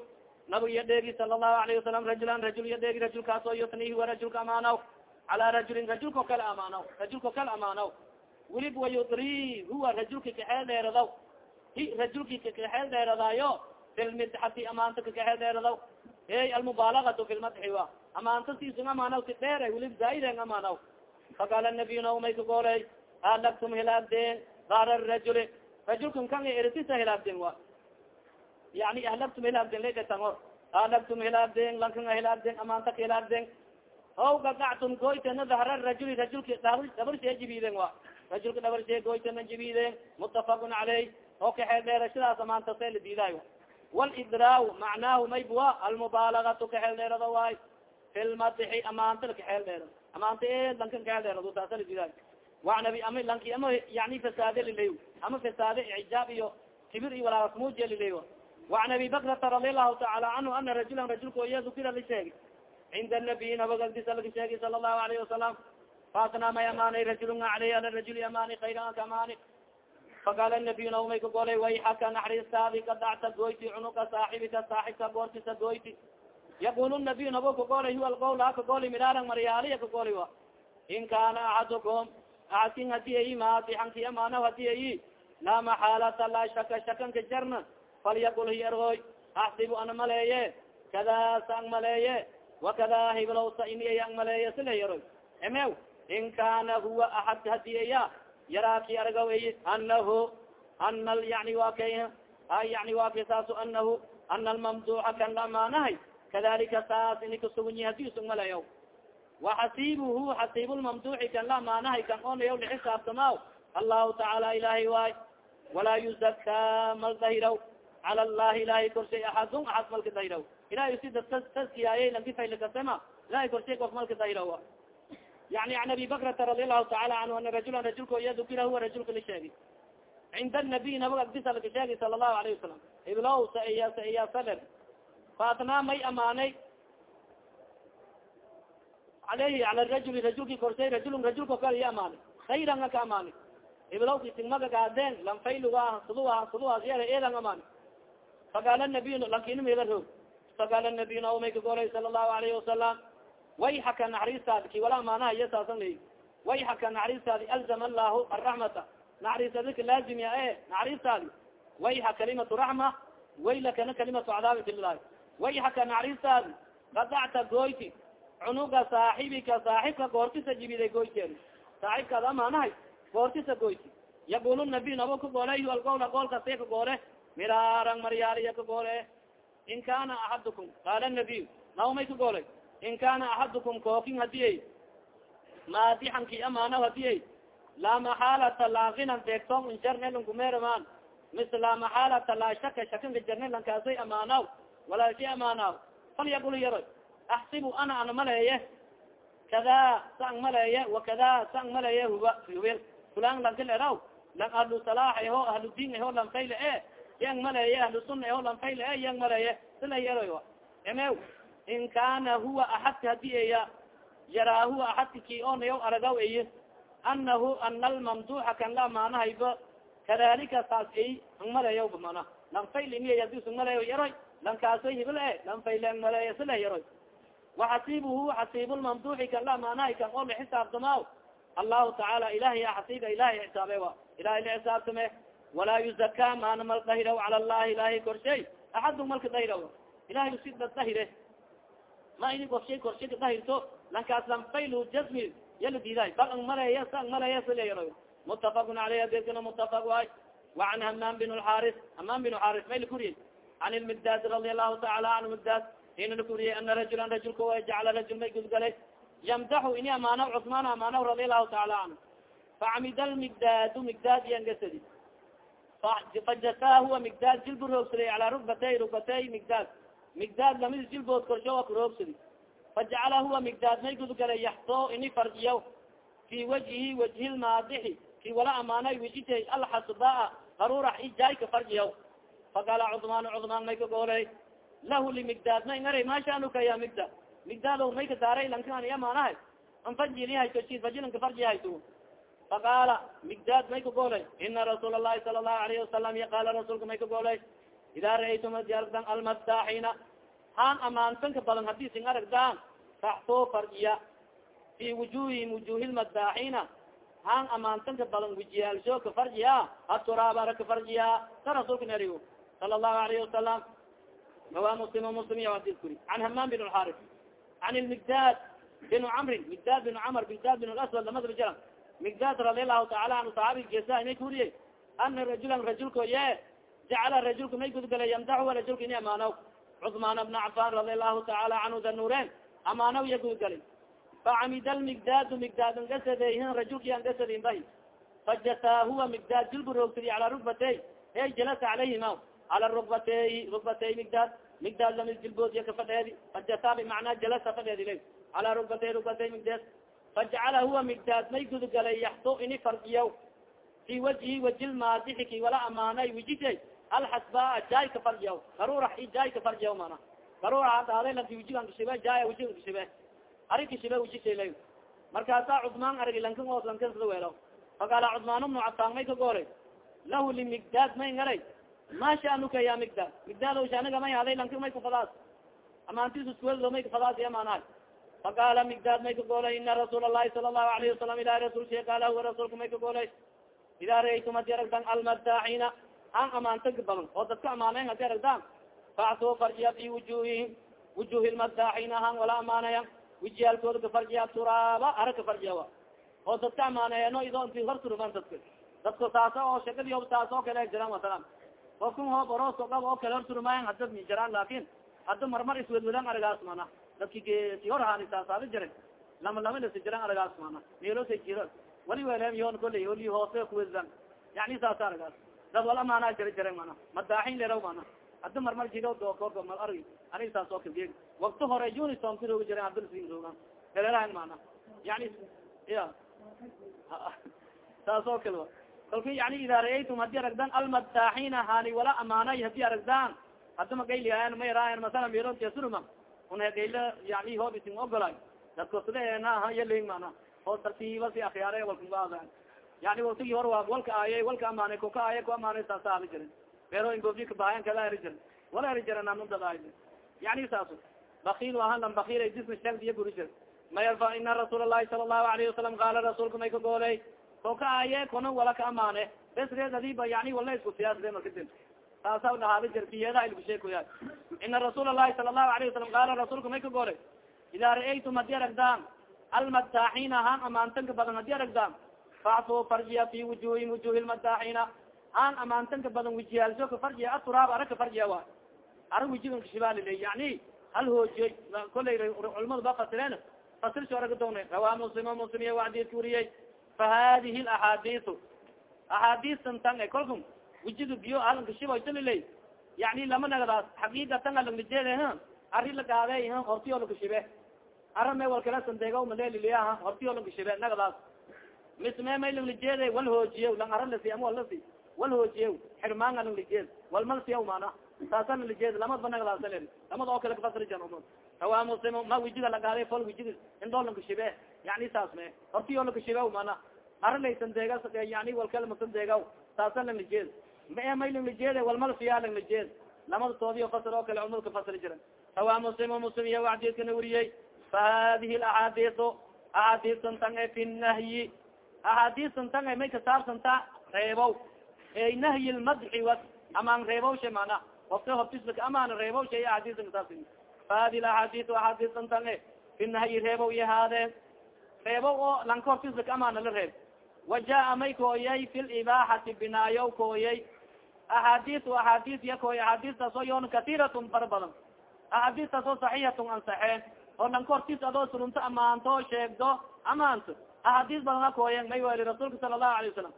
nabig ya dheegi sala allahu alayhi wasalam rajulan rajul ya dheegi rajulkaasoo yutnihi wa rajulka amaanaw calaa rajulin rajulko kale amaanaw rajulko kale amaanaw welib wayudri huwa rajulki kaxeel dheeradaw hi rajulki kakaxeel dheeradaayo fi lmidxati amaanta kakaxeel dheeradaw hey almubaalagatu fi lmadxi wa amaanta sisun amaanaw si dheer welib zaaiden amaanaw faqaala nabiyuna umay ka gooley halagtum hilaagdeen daara rajuli rajulkan kan eritisa hilaagden wa yani ahlagtum hilaagden legatangor halagtum hilaagden lankan hilaagden amaanta ka hilaagden o gagactum goytena dahra rajuli rajulka dhabarshe jibiden wa rajulka dhabarshe goytena jibiden mutafaqun caleyh oo kaxee dheerashadaas amaanta se la diidayo wlidraa macnaahu maybwa almubaalagatu kaxeel dheerado waay fi lmadixi amaantada kaxeel dheerado amaanta lankan kaxeel dheerado taasa la diidayo waan abi ama lanki ama yani fasaade lilay ama fasaade ijaab iyo kibir iyo walaasmuuja lilay waan abi bakrata radi allahu taala canhu ana rajulan rajulka iya dukira la sheegi cinda nabiyi nabagagdisa laga sheegi sala allahu alayhi wasalam faatna may amaanay rajulun aleyh ala rajuli amaani khayran ka amaani faqaala nabiy naumay ka golay wayxaka naxariistaadi kadacta goyti cunuga saaxibika saaxibka goortisa goyti yaqul nabiy nabo ka golay huwa alqowl ha ka goli miraaran maryaaliya ka goli wa in kaana axadukum axadkin haddii ayi maadixanki amaana haddii ayi laa maxaalata laa shaka shakanka jarna falyaqul hiyarooy axsibu ana maleeye kada sa ang maleeye wakada hiblow sa ini ay ang maleeye sila yaroy emew in kaana huwa axad haddii aya yaraaki argaw ay anahu ana yani wa kay yani wa kay saaso anahu ana almamduxa kan la amaanahay kadalika saas ini kasugunyi haddii isug malayaw waxasiibuhu xasiib lmamduxi kan la amaanahay kan onayaw lixisaabtamaaw allahu tacaala ilahay waay walaa yuzaka mal dahiraw cala allahi ilahay korshay axadun axad malka dahiraw ilahay si dad taskiyaayay lankifaylikasema ilahay korshay of malka dahiraw yani an abi bakrata radi allahu taala canhu ana rajula rajulka iya dukira huwa rajulka la sheegi cinda nabiy nabag agdisa laka sheegi sala allahu alayhi wasalam iblow sa iya sa iya saler faatnaa may amaanay aleyhi ala rajuli rajulki korsay rajulun rajulka kale iya amaanay khayran aka amaanay iblow isigmaga gaadeen lanfayluga suduha suduhaas yara eedan amaanay faqaala nabiy lankina mela roog faqaala nabiy na may ka golay sala allahu alayhi wasalam wayxaka naxariistaadi ki wala maanaha iya saasan lay wayxaka naxariistaadi alzama allahu araxmata naxariisadika laazimya e naxariistaadi wayxa kalimatu raxma waylakana kalimatu cadaabi filahi wayxaka naxariistaadi kadacta goyti cunuga saaxibika saaxibka goortisa jibiday goyteed saaxibkaad amaanahay goortisa goyti yaqul nabiy nabo ka goole alqowla qoolkase ka goole miraaran maryaaliya ka goole in kana axadukum qaala nabiy naomay ka goolay in kana axadukum kookin hadiyay maadixanki amaana hadiyay laa maxaalata laakinan deegtoon injarnelankumeeramaan mis laa maxaalata laa shaka shakanka jarnelankaasay amaanaw walaalki amaanaaw falyaqul yaroy axsibu ana ana maleeye kada sang maleeye wakada sang maleeye huwa huwel fulan lankil eraw lang ahlu salaax eho ahlu diin eho lanfayle e yang maleeye ahlu sunna eho lanfayle e yang maleeye sila yaroy emew in kana huwa axadka haddii eya yaraa huwa axadka ki onayaw aragaw eye anahu ana almamduxa kan la amaanahayba kadalika saas ay ang maleeyawba mana lanfayl ini hadis ang maleeyo yaroy lankaasoy hibil e lanfayle ang maleeya sila yaroy waxasiibuhu xasiibulmamduxi kan la amaanahay kan oo la xisaabtama allahu tacaala ilahiy xasiiba ilahay xisaabe wa ilahay la xisaabtame walaa yuzaka maana mal dahiraw cala allahi ilahay korshay axadu malka dahiraw ilahay usi dahire ma ini korshay korshay ka dahirto lankaas lanfayl jasmi yala diiday bal ang maleeya sa ang maleeya sileero mutafaqun aleyh adeskana mutafaq waay wacan hamaan bin lxaris hamaan bin xaris may lakuriyey can lmigdaad radi allahu taala canhu migdaad ina lakuriyey ana rajulan rajulka wa jacala rajul may gudgalay yamdaxu ini amaanaw cusmaan amaanaw radi allahu taala canhu facamida lmigdaadu migdaad yangasadi fajasaa huwa migdaad jilbu roogsaday calaa rugbatay rugbatay migdaad migdaad la mid jilbood korsho a kuroogsadi fajacala huwa migdaad may gudgalay yaxto ini farjiya fi wajhi wajhi lmaadixi ki wala amaanay wijitay alxasbaa qarurax ijaayka farjiya faqala cudmaan cudmaan may ka gooley lahu limigdaad may ngaray maashaanuka ya migdaad migdaado may ka daaray lankaan amaanahay an fajilihayto fajilanka farjihayto faqaala migdaad may ka goolay ina rasuul allahi sala allahu alayhi wasalam iyo qaala rasuulka may ka goolay idaa ra'aytum adi aragdan almadaaxina haan amaansanka badan haddii sin aragdaan raxtoo farjiya fi wujuhihim wujuhi lmadaaxina haan amaansanka badan wijiyaalshooka farjiya aturaaba ka farjiya sa rasuulka nariyo sala allahu alayhi wasalam rawa muslim muslim iya hadis kuri. Can hamaan bin lxaris can lmigdaad bin camrin migdaad bin camr migdaad bin laswad lamadaba jira migdaad radi allahu taala anhu saxaabi geesa inay kuriyey ana rajulan rajulko ye jacala rajulka may gudgalay yamdaxu rajulka ini amaanaw cusmaan bna cafan radi allahu taala canhu danuureen amaanaw iya gudgalay facamida lmigdaadu migdaad angasadeyhin rajulki angasadin bahi fajasaa huwa migdaad jilbu roogsadi calaa rugbatey hey jalasa calayhima cala rugbatey rugbatey migdaad migdaad lami jilbood iya kafadheedi fajasaa bimacnaa jalasa fadheedi le calaa rugbatey rugbatey migdaad fajacala huwa migdaad may gudgalay yaxto ini farjiyaw fi wajhi waji lmaadixi ki wala amaanay wijisay alxasbaa jaay ka farjiyaw garurax i jaay ka farjiyaw mana garurax dhaaday lanki wijigan kashibe jaaya wijigan kashibe ari kashibe wijisay markaasaa cudmaan argi lankan oos lankan sida weelo faqaala cudmaan bnu cafaan may ka goolay lahu limigdaad may ngaray ma shaanuka ya migdaad migdaad o shaaniga may haday lanka may kafadaas amaantis iskuwelo may kafadaas yamaanahay faqaala migdaad may ka goolay ina rasuul allahi sala allahu alayhi wasalam ilahi rasul she qaala huwa rasuulka may ka goolay idaa ra'aytum hadi aragdaan almadaaxina an amaantaga badan. Oo dadka amaanayn hadi aragdaan. Factuu farjiya fi wujuhihim wujuhi lmadaaxina han wala amaanaya wijiyaalkooda kafarjiya turaaba ara kafarjiya wa oo dadka amaaneeyano idoo inti hor turuman dadka. Dadka saasa oo shakadi ob saas oo kale jiraan masalan. Ofkan hoob orooso gab oo kale hor turumaayan hada mi jiraan laakin hadda marmar iswedwedan aragaas mana dadki si hor haani saasaada jiray. Lama lama lasi jiraan aragaas mana meelosay jiro wali welem yon koley hoose kuwedan yani saasa aragaas dad wal amaanaa jira jira mana madaaxin leraw mana hadda marmar jigo dokorka mal argi anig saas oo kale wakti hore unisom ka roogi jiren abdulsin roogan. Mana yani ya saas oo kale. Yani ida ra'aytum haddii aragdaan almadaaxina hani wala amaanay haddii aragdaan hadda magayliayan may raayan masala mirontiasuruma una gayla yani hoob isin ogolay dadko sidaena aha yaling mana oo tartiiba si akyaare walkabaada yani waktigi hor walka aaye walka amaanay koka aaye ku amaanay saasa ali jirin beerooyin goobji kabaayan kada eri jirin wala eri jiran anudada yani saas bakil ahan lan bakil disna shagdiya guri jir mayarfa ina rasuul allahi sala allahu alayhi wasalam qaala rasuulka may ka gooley koka aaye kono wala ka amaane besreed adiba yani wala isku siyaasde markadin saasa dhahaada jir kiyeedaha ilkusheekuya ina rasuul allahi sala allahu alayhi wasalam qaala rasuulka may ka gooley idaa ra'aytum haddii aragdaan almadaaxina han amaantanka badan haddii facfu farjiya fi wujuhi wujuhi lmadaaxina han amaantanka badan wijiyaalsooka farjiya aturaab araka farjiya wa ara wijigan kashibalile yani hal hoojiyey kolay culamadu ba fasireen. Fasirsi oraga doona rawaa muslim muslim iya wadiska wariyey. Fa hadihi laxaadisu axaadiistan tan e kolkum wijiga biyo halan kashibaysaliley yani lama nagadaas xaqiiqatan alagnijeede h ari la gaade hortiyo lakashibe ara me wal kala sandeega maleliliyaha hortiyo lakashibe nagadaas misme may langlijeede wal hoojiye lang ara lasi ama walasi wal hoojiye xirmaanga langlijeed walmalsiya mana saasa langlijeed lamad ba nagadaasal lamad oo kale kafasri jan rawaa muslim ma wijiga lagaade fol wijiga indoo lankashibe yani saas me hortiyo lakashibe mana ara lay sandeega yani wal kala masandeega saasa langlijeed mae may langlijeede walmalsiya langlijeed lamada toodiyo fasir oo kale culimadu ka fasiri jiran rawaa muslim muslim iya xadiiskana weriyey fa hadihi laxaadisu axaadiisan tan e fi nahyi axaadiisan tan e may kasaabsanta reebow ey nahyi lmadxi wa amaan reebow sha mana ofka hobtisbaka amaan reebow sha axaadiisan kasaabsan fa hadihi laxaadisu axaadiisan tan e fi nahyi reebow iyo haadeen reebow oo lanka hortisbaka amaana la reeb wajaa may kooyay fi libaaxati binaayow kooyay axaadiisu axaadiis ya kooy oo yoon katiiratun fara badan axaadiistaas oo saxiixatun ansaxeen oo lanka hortis adoo surunto amaanto sheegdo amaanto axaadiis badana kooyen may weli rasuulka sala allahu alay wasalam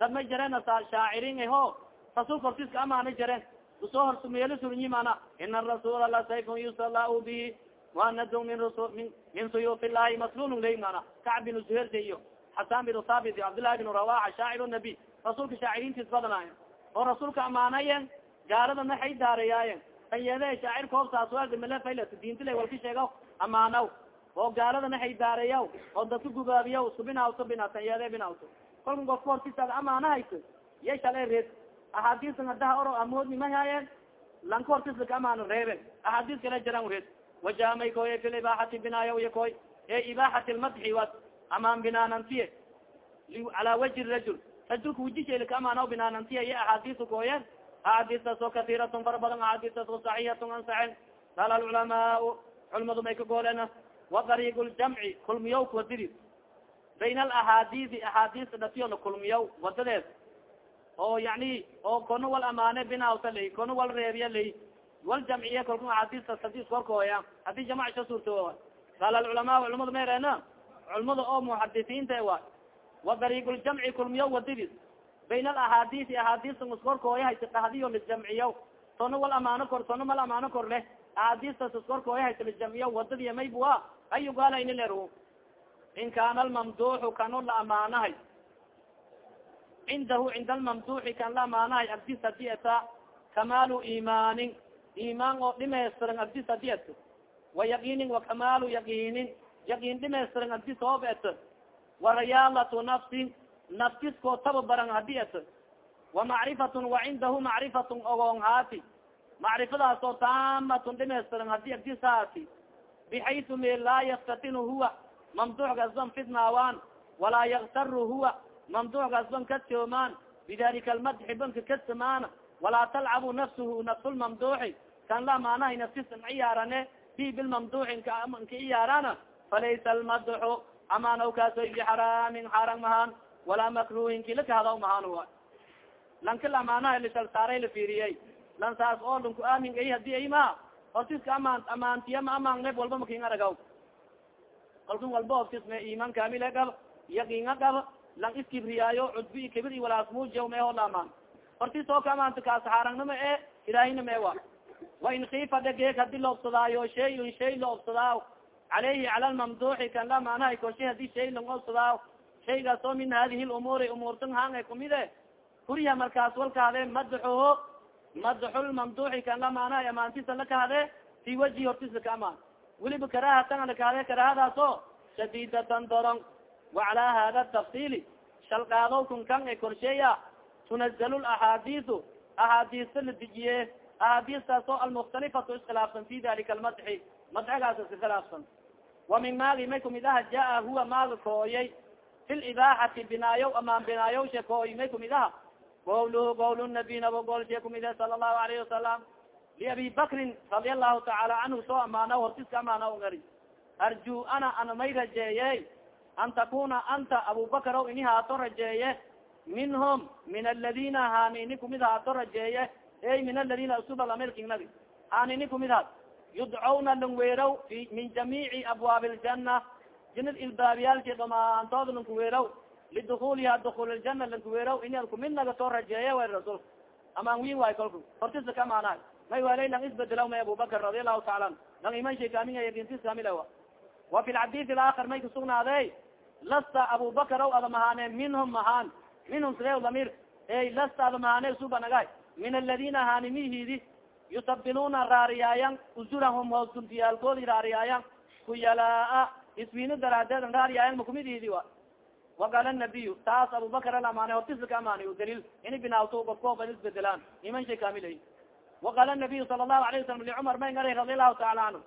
dad may jareen shaaciriin ho. Rasuulka hortiska amaana jareen u soo horsumeelo surinyi mana ina arasuula la sayfun yusala bihi wanadun min min min suyuuf illahi maslulun ley mana kacb bin zuherta iyo xasan bin thabit iyo cabdillahi bin rawaxa shaacir nabi. Rasuulka shaaciriintiis badanaaya oo rasuulka amaanayen gaalada maxay daarayaayen. Tanyeede shaacir koobsaas waldimalefaylata diintila walka sheega amaanaw oo gaalada maxay daareeya oo dadka gubaabiya isku binawto bina tanyeede binawto kolka hortisaad amaana hayso iya shalay reed axaadiisan hadaha oro amoodni ma haayeen lanka hortis laka amaano reeben axaadiis kala jaran reed wajaamay koye fi ibaaxati binaayo iyo koy e ibaaxati lmadxi wa amaan binaanantiye. Calaa waji rajul. Rajulka wujishelka amaanaw binaanantiya iyo axaadiisu kooyeen axaadiistaas oo katiiratun fara badan axaadiistaas oo saxiixatun ansaxen qaala alculamaau culamadu may ka gooleen wadariig ljamci kulmiyaw wadidi bayna alaxaadiisi axaadiista dhatiyo la kulmiyaw wadadeed oo yani oo kono wal amaane binawta lay kono wal reebiya lay wal jamciye kolku axaadiistas haddii iskorkooya haddii jamac sha suurto qaala alculamaau culamadu mareena culamada oo muxadisiinta wa wadariig ljamci kulmiyaw wadidis bayna alaxaadiisi axaadiista iskorkooya haysa dhahdiyo lijamciyo tono wal amaano kor tono mal amaano kor leh. Axaadiistas iskorkooya haysa lijamciyo wadadiya maybua ayu gaala ini ler in kaana almamduuxu kano la amaanahay cindahu cinda almamduuxi kan la amaanahay agdis haddii eta kamaalu imaanin imaan oo dhimaystiran agdis haddii et wa yaqiinin wa kamaalu yaqiinin yaqiin dhimaystiran agdis oob et warayaalatu nafsin naftiskoo tababaran haddii et wa macrifatun wa cindahu macrifatun ogoon haati macrifadaas oo taamatun dhimaystiran haddii agdis bixaysu me laa yaftatinu huwa mamduuxgasban fidnaawaan walaa yaktaru huwa mamduuxgasban kadsoomaan bidalika almadxi banka kadsamaana walaa talcabu nafsuhu nafsulmamduuxi kan la maanahay naftisan ciyaarane fi bilmamduuxi nka ciyaarana falaysa almadxu amaanaw kaaso bixaraamin xaarang mahaan walaa makruhin kilakahadaw mahaan wa lanka la amaanaha lisal saaray la fiiriyey lan saas oo lanku aamin ay haddii ay ma hortiska amaan amaantiya ma amaan neb walba makin aragaw kalkan walba hortis me iman kamile gab yaqiinga gab lang iskibriyaayo cudbi kibir i walaasmuujiya meho la amaan hortis oo ka amaanta kaasaxaarangnima e ilaahina mewa wa. In kiifa dhegeeg haddii la obsadaayo shayun shay la obsadaa caleyhi cala lmamduuxi kan la maanahay koshay haddii shay lang obsadaa shaygaas oo min hadihi lumuuri umuurtan hanga kumide. Kuriya markaas walkaade madaxoho madaxulmamduuxi kan la amaantisa lakahade fi waji hortisa ka amaan weliba karahatan lakahade karahadaas o shadidatan doron wacalaa hada tafsili shalqaadowkun kan e korsheeya tunazalu laxaadiisu axaadiista la dijiye axaadiistaas oo almukhtalifatu iskhilaafsan fi dalika almadxi madxigaas iskhilaafsan wa min maagi may kumid aha jaa huwa maaga kooyay fi libaaxati binaayo amaan binaayowsha kooy may kumid aha gowluhu gowl nabi nabo goolshe kumide sala allahu alayhi wasalam liabi bakrin radia allahu tacaala canhu soo amaana hortiska amaana ngari arju ana ana may rajeeye an takuna anta abubakar o ini haato rajeeye minhum min aladina hani ini kumid haato rajeeye ey min aladina usubal amelkingnagi hani ini kumid haat yudcawna langweeraw min jamiici abwaab ljana jinad ilbaabiyaalki dhamaantood lankuweeraw lidukuliha dukul ljana lankuweeraw ini alkumid naga soo rajeeye wa rasulka amaan win waay kolku hortisa ka amaanahay may walay lang isbedelaw may abubakar radi allahu taala an lang iman shaykaamiya yagintis kamilawa wa fi lxadis alaakar may kasugnaade lasta abubakar ow ada mahaane minhum mahaan minhum sre lamir ey lasta suba nagay min aladina haanimihidi yusabiluna raariyaayan uzurahum hoos raariyaayan kuyalaa iswino daraadeed raariyaayan makumididi wa waqala nabiy taas abubakar alamaane hortislaka amaanay daliil ini binaawto gofkooba isbedelaan iman shay kamilay وaqala النabiyu sala الlahu عlaه wasalam licmar may ngara radi allahu taala canhu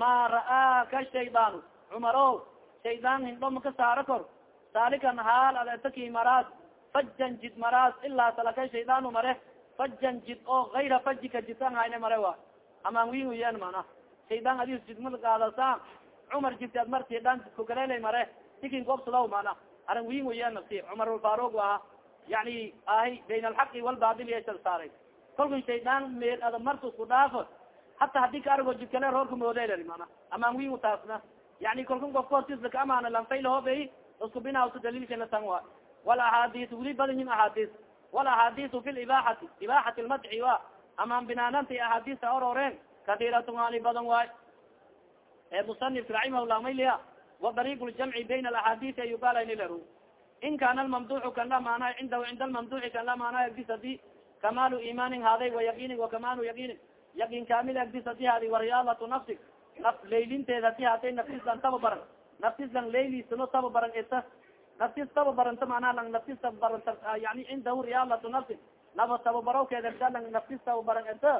ma ra'aa ka shaydaan cumar o shaydaan hindho maka saaro kor saalikan haal adetaki maraas fajan jid maraas ilaa salaka shaydaan mare fajan jid oo ayra fajika jidkan hayne mare wa amaan win yen mana shaydaan adis jidmada qaadasa cumar jidti ad marti dhan kugalelay mare sikin gobsadaw mana aran win yen nafsi cumar alfarug aha yani ahi bayn alxaqi walbaadil yasal saaray. Kolka shaydaan meel ada marta isku dhaafo hata haddii ka argo jidkale roorka moodel mana amaan win taasna. Yani kolkan gofkoortislaka amaana lanfaylahoobey isku binawsa dalilkana tan wa walaxaadis wili badanyin axaadis walaxaadisu fi libaaxati ibaaxati lmadxi wa amaan binaananta axaadista ororeen kadiiratun ani badan waay. Ee musanif raximahullah maylia wa dariiq ljamci bayna alaxaadisi ayugalanilaro in kana almamduxu kan la maanayo cindahu cinda almamduxi kan la maanayo agdis haddii kamaalu imaanin haaday wayaqinin wakamaalu yaqinin yaqin kamil agdis haddii hadi wariyaalatu nafsi naf laylinteeda haddii haday naftislan tababaran naftislan laylisano tababaran ita naftis tababaranta manaa lang naftis tababaranta yani cindahu riyaalatu nafsi nafa tababarowkeeda ita lang naftis tababaran ita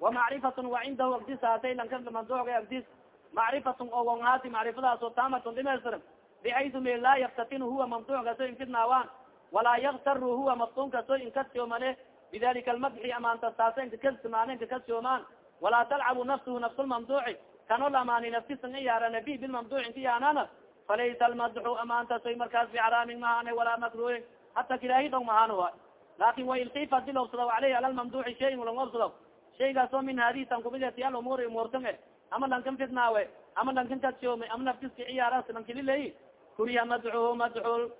wamacrifatun wa cindahu agdis haatay lanka manduuga agdis macrifatun oo wanghaati macrifadaasoo taamatun dhimaystiran. Bixaysu me laa yaktatinu huwa mamduuckaso infidnaawaan walaa yaktaru huwa maftunkaso inkasiomane bidalika almadxi amaantastaasa inkakasimaane inkakasiyoomaan walaa talcabu nafsuhu nafsulmamduuci kano lamaani naftisan iyaarana bi bilmamduuci inka yaanana falaysa almadxu amaantasoy markaas bixaraamin mahane walaa makruhin hata kilaahi dong mahano wa laakin wa ilkifa di lobsadaw aleyhi ala lmamduuci shayin lang obsadaw shaygaasoo min hadisan kumidati alumuuri umuurtan ama lankan fitnaawe ama lankan kadsyoome ama naftiska ciyaaras lankaliley kuriha madcuhu madcul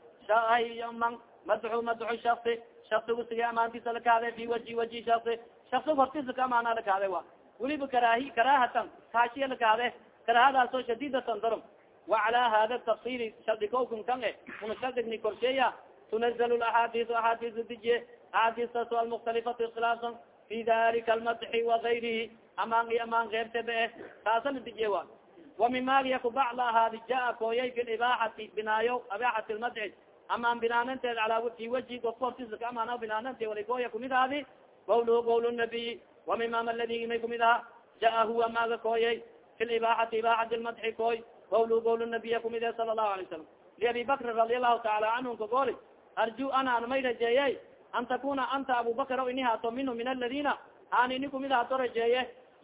man madcu madcu shasi shasigu siga amaantiisa lakaade fi waji waji shasi shasigu hortiisa ka amaana lakaade wa weliba karaahi karaahatan kaashiya lakaade karaahadaasoo shadidatan darum wacala hada tafsiri shardikokun kan e una shardigni korsheeya tunazl axaadiis axaadiis dejiye axaadiistaasoo almukhtalifatu iskhilaafsan fi dalika almadxi wa gayrihi amaani amaan keebte ba eh taasa nadijiye wa. Wa mimagiya kubacla ahaadi jaa kooyay fi ibaaxati binaayo ibaaxati lmasjid amaan binaananteed calaa fi waji gofka amaana binaanante walakooya kumid ahaadi qawluhu qawl nabiy wa mimam aladi kumid aha jaa huwa maaga kooyay fi libaaxati ibaaxati lmadxi kooy qawluhu qawl nabiya kumid e sala lahu alay salam liabi bakri radia lahu taala canhu ka gooli arju ana may rajeeyey an takuna anta abubakr o ini haato minhu min aladina aan ini kumid haato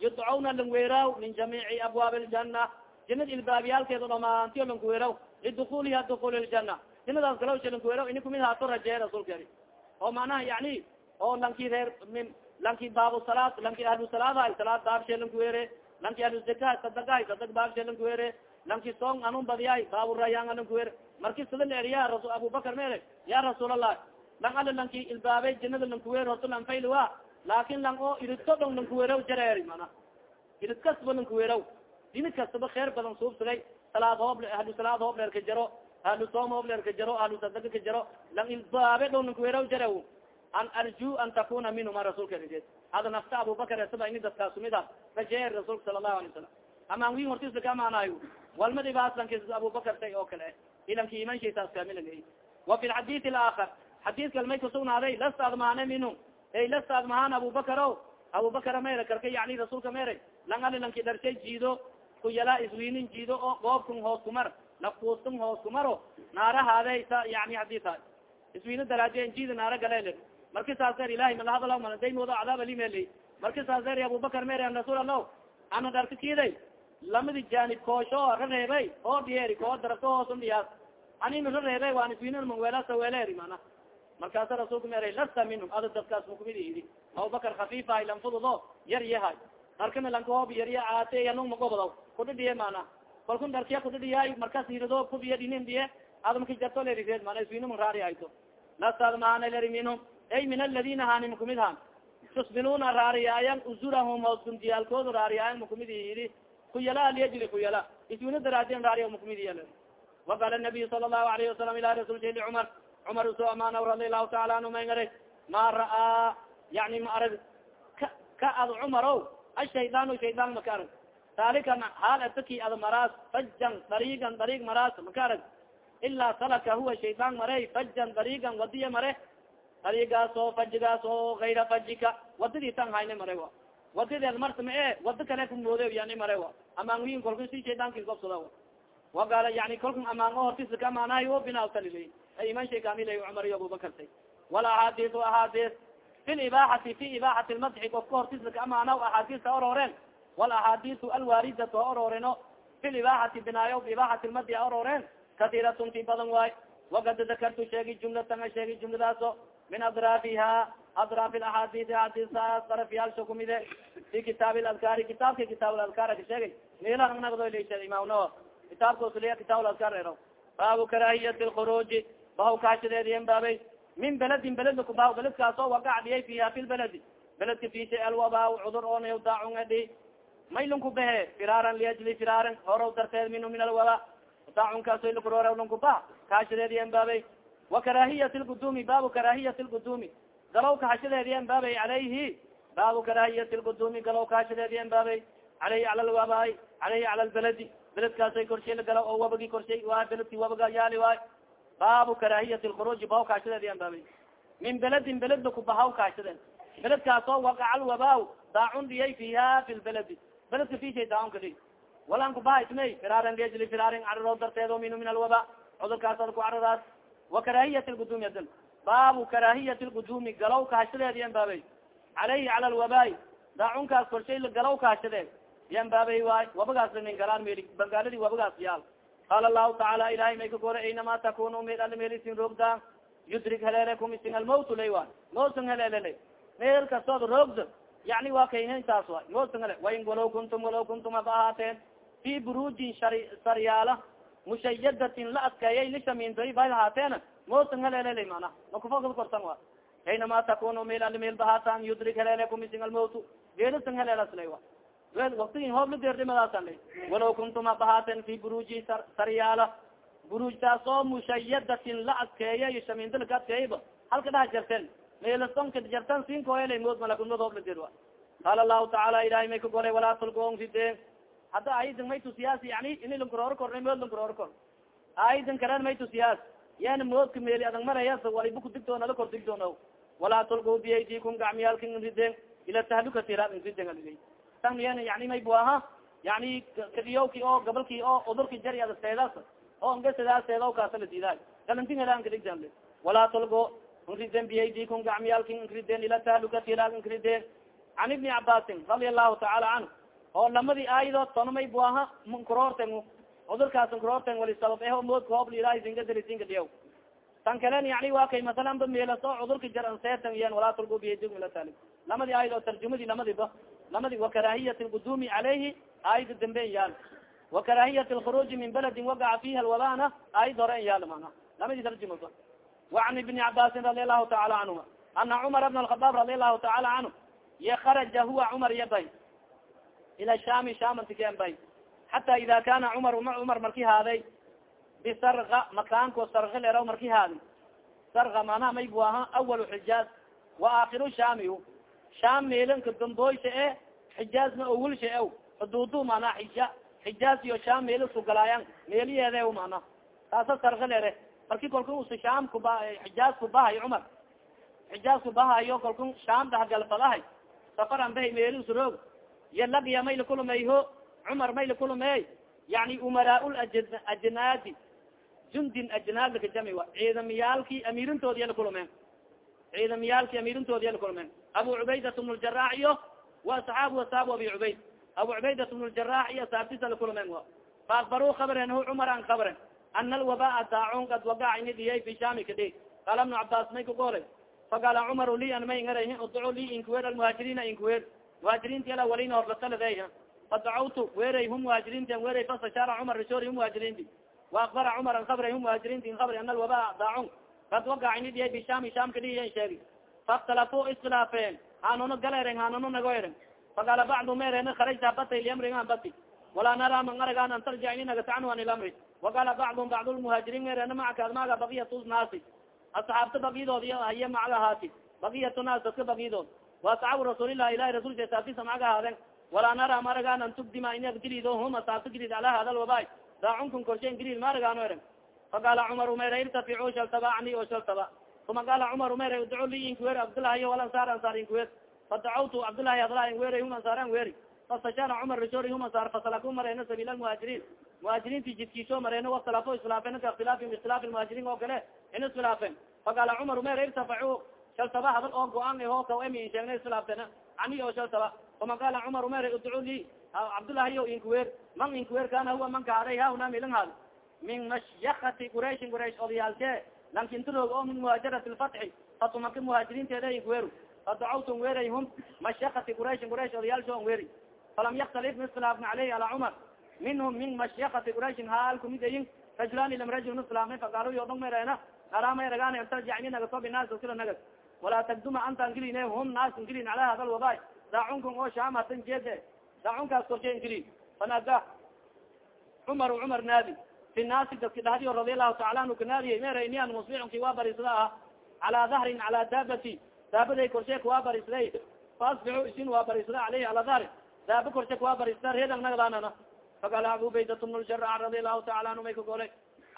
yudcawna langweeraw min jamiici abwaab ljana jinad ilbaabyaalkeedo dhamaantiyo langweeraw lidukuliha dukul ljana jinadaas galawsha langweeraw ini kumid haato rajeeye rasulka ari oo macnaha yani oo lanki reer lanki baabu salaad lanki ahlu salaadhay salaad baabshe langweere lanki ahlu zaka sadagahay sadag baabshe langweere lanki song anun badiyay baaburayaan alankuwer marki sida la eriya abubakar ma ereg ya rasuul allah lang ala lanki ilbaabay jinada lankuwer horta lanfayliwa laakin lang oo iridko dhong lankuweraw jareeri mana? Irid kastaba lankuweraw dini kastaba kheer badan suubsaday salaad hoob ahlu salaad hoob dheer ka jaro ahlu soom hoob ka jaro ahlu sadaga ka jaro lang ilbaabe dhong lankuweraw jarew an arju an takuna minhuma rasulka rid hada nafta abubakar esaba ini dadkaasumid a rajeer rasuulka sala allahu alay salam amaan win hortisa kamaanayo walma dhibaaslanks abubakar say oo kale ilanki imanshasaas kamila wa fi lxadid alaakar xadiidka almay kusugnaaday lasta admaane minhu ey lasta admahaan abubakar o abubakar mayra karka yani rasuulka mere lang ali lanki dharshay jiido ku yalaa iswiinin jiido oo goobkun hoos kumar. Nafkuustun hoos kumaro naarahaade sa yani hadita iswiino daraaje jiida naara galel marki saas er ilahi malahadala daymoodo cadaab alimel marki saas er abubakar mere an rasuul allah. Ana dharka kiiday lamadi janib koosho ra reebay oo dhiyeeri koo darabto hoosun dhiyaas anina ra reebay waan iswiinin manweelasa weeleeri mana markaasa rasuulka meeray lasta minhum. Ada dadkaas makumid idi abubakar khafiifahay lanfududo yar yahay. Dharkana lankahoob yarya aate yanung magobadaw kudhidhiye mana kalkun dharkiya kudhidhiyaay markas hirado kubiya dhinin dhiye adamka jarto lerireed mana iswiino man raari hayto lasta ad mahana leri minhum. Ay min aladina hani makumid han tusbiluna raariyaayan uzurahum hosguntiyaalkooda raariyaayan makumid yidi kuyala alyajri kuyala iswina daraadin raariya makumid yal waqala nabiy sala allahu alayhi wasalam ila rasul cumar cumar u soo amaana radi allahu taala anhu mayngaray ma ra'aa yani ma arag ka ka ad cumar o ashaydaanu shaydaan maka arag taalikan haal ataki ad maraas fajan dariigan dariig maraas maka arag ilaa salaka huwa shaydaan maray fajan dariigan wadiya mare dariigaas oo fajigaas oo gayra fajika wadadii tan hayne mare wadadeed marta ma e wada kale kumoodo yani mare a amaan wiin kolka si shaydaanki gobsada wagaala yani kolka amaan o hortisa ka amaanahay o binaaltalilay ay iman shay kamila cumar iyo abubakartay wala axaadiis axaadiis fi libaaxati fi ibaaxati lmadxi ofka hortisa ka amaana axaadiista ororeen wal axaadiisu alwaaridatu a ororeno fi libaaxati binaayo ibaaxati lmadxi a ororeen katiiratun ti badan waay wakad dakartu sheegi jumlatan a sheegi jumladaaso min adraafiha adraaf axaadiis axaadiistaas darafyaalsha kumide fi kitaab ladkaari kitaabka kitaab ladkaar ka sheegay meelan nagdo lashe imamno kitaabka usuliya kitaab ladkaar ero baabu karaahiyati lkhuruuji bahaw kaashadeediyen baabay min beledin beled kubahaw beledkaasoo wagac dhiyay fiha fi lbeledi beledka fisha alwaba cudur oo daacun adhi maylunku behe firaaran liajli firaaran horow darteed minhu min alwaba daacunkaasoo lakurora lunku bah kaashadeediyen baabay wa karaahiyat lgudumi baabu karaahiyat lgudumi galow kahashadeediyen baabay alayhi baabu karaahiyat lgudumi galow kahashadeediyen baabay alayhi cala lwabaay alayhi cala lbeledi beledkaasay korshay lagalaw oo wabagi korshay waay beledki wabaga yaali waay baabu karaahiyat lkhuruuji bahaw kaashadeediyen baabay min beledin beled lakubahaw kaashadeen. Beledkaasoo waqacal wabaaw daacun dhiyay fiha fi lbeledi beledka fishay daacun ka dhiy walan kubaha ismay firaaran liajli firaarin cararo darteedo minhu min alwaba cudurkaas ku caradaas wa karaahiyat lgudumi adal baabu karaahiyat lgudumi galaw kahashadeed yan baabay. Calayhi cala lwabaay daacunkaas korshay galaw kahashadeed yan baabay waay wabagaas nin galaan meli bangaaladii wabagaas yaal qaala lahu tacaala ilahay may ka gore aynama takunu meel ala meel isin roogda yudrik heleelekum isin almawt lay waay moosan heleelele meel kastood roogda yani waa kaynintaas waay moosan hele wain walaw kuntum walaw kuntum aba ahaateen fi burujin shar saryaala mushayadatin la adkeeyay lishamindoy bay ahaateen moosan heleelele mana makufogad korsan wa aynama takunu meel ala meel bahaatan yudrik heleelekum isin almawt geelisan heleelas lay wa waktigi hoob la walaw kuntum abahaaten fi buruji saryaala burujtaas oo mushayadatin la adkeeya shaminda laka adkeeyaba halka dhaha jarten meelasonka jartan sinkoela mood malakunmad hoob la deer wa qaala lahu tacaala ilahay may ka goray walaa tulgoon side hadda aidan may tusiyaas yani ini lankuroor korna mood lankuroor kor aidan karen may tusiyaas yana moodka meeli adag marayas waliba kudigtoon ada kor digtoon walaa tulgo biyaydikum gacmiyaalkin riden ila tahlukati ra riden alilay tan yan yani may bu aha yani kadiyowki oo gabalki oo udurki jari adaseedaas oo ngasadaseeda kaasa la diidaay galantin helaan kadigdan walaa tulgo nriden biyaydikum gacmiyaalkin nriden ila tahlukati ra nriden can ibni cabaasin radia allahu tacaala canhu oo lamadii aayadood tono may bu aha nkuroorten cudurkaas nkuroorten wali sabab eho moodka hoob ilahay sinka darisinka diyaw tan kalen yani waa kay masalan ba meelaso cudurka jar anseetan yan walaa tulgo biyaydikum ila tahli lamadii aayadoo tarjumadii lamadiba lamadi wakarahiyat lqudumi calayhi aayada damben yaal. Wakarahiyat lkhuruuji min beladin wagaca fiha alwadana aayad hore n yaal mana lamadi tarjumaba wacan ibni cabaasin radi allahu tacaala canhuma ana cumar bn alkhadaab radi allahu tacaala canhu ya kharaja huwa cumar yabay ila shami shamantiken bay xata ida kana cumar cumar marki haaday bisarka makaanko sarkil eraw marki haadi sarka manaa maybu aha awalu xijaaz wa aakhiru shami sham meelanka damboysha e xijaazna owalsha ew xuduudu mana xija xijaaz iyo sham meel iskugalaayan meeliyeede mana taasa sarga lere marki kalku usa sham kuba xijaaz kubahay cumar xijaaz kubahayo kalku sham dhahgalfadahay safaran bahay meeli usroog iyo lagya may lakulumayho cumar may lakulumey yani umaraa ajnaadi jundin ajnaad lakajami ciidamiyaalki amiirintoodi ya lakulumeen ciidamiyaalki amiirintoodi ya lakulumeen abu cubaydat bn ljarax iyo wa asxaabu asxaabu abi cubayd. Abu cubaydat bn ljarax iyo asaabtisa lakulumeen a faakbaruu kabren hu cumar an kabren ana alwabaa daacun kad wagac ini dhiyay fi shami kadhi qaala bnu cabas may kagolay faqaala cumar li an may ngara udcu li inkuwer almuhaajiriina inkuwer muhaajiriinti ala walina horlasalade fadacawtu weeray hum muhaajiriinti weeray fastashaara cumar rishoori hum muhaajiriinti waakbara cumar an kabray hum muhaajiriinti in kabri ana alwabaa daacun kad wagac ini dhiyay bishami sham kadhiyan sheegi faاktalafuu iskhilaafeen hanuno galereng hanuno nagoeren faqaala bacdu merena kharajta batay liamrigan bati. Walaa nara man aragaan an tarjic ini nagatacnu an ilamri waqaala bacdum bacd lmuhaajiriin merena macaka maga bakiyat naasi asxaabta bakidood iyo haye macaga haati bakiyatu naas dadka bakidood wa asxaabu rasuulilahi ilahi rasulka saabtisa macaga haaden walaa nara ma aragaan an tugdima inad girido hum asaabta girid ala hada lwabaay daacunkun korshen girid ma aragaano eren faqaala cumar umera irtaficu shaltaba ani o shaltaba uma qaala cumar umer udcu li inkuwer abdulahiy walansaar ansaar inkuwer fadacawtu cabdllahi adla weeri hum ansaaran weeri fastashaara cumar rajori hum ansaar fasalaku mareeno sabiil muhaajiriin muhaajiriinti jidkiisoo mareeno wastalafo iskhilaafeen ka ikhtilaafin ikhtilaafi muhaajiriin oo kale in iskhilaafeen faqaala cumar umer irtafacu shaltaba hadal oo go'aan ho ka emi sheegna iskhilaafteen ani oo shaltaba uma qaala cumar umer udcu li cabdullahi yo inkuwer man inkuwer kana huwa man kaaday hahuna milan haad min mashyakati quraishin quraish odayaalke lankinturoog oo min muhaajarati lfatxi fatumaka muhaajiriinteeda inkuweru fadacawtum weeray hum mashyakati quraishin quraish odayaalsho on weeri falam yaktalif miskhilaafna caleyhi ala cumar minhum min mashyakati quraishin haal kumid ayin rajulani lam rajul mislaamay faqaalu yodong merena araama ragaan antarjacni nagato binaas sila nagad walaa tagduma antan gelin hum naas gelin ala hada lwaba daacunkan oo shaamatan jeede daacunkaas korshe gelin fanada cumar cumar naadi fi naasi dadki dhahdiyo radi allahu taala anhu kanaadiye mere ini an musbixunki waa barisada aha calaa dahrin calaa daabati daabaday korshe kuwaa barisday faasbixu isin waa barisada aleyhi ala dahri daaba korshe kuwaa barisada reedan nagdaanana faqala abu baydat bn ljarac radi allahu taala anhu may ka golay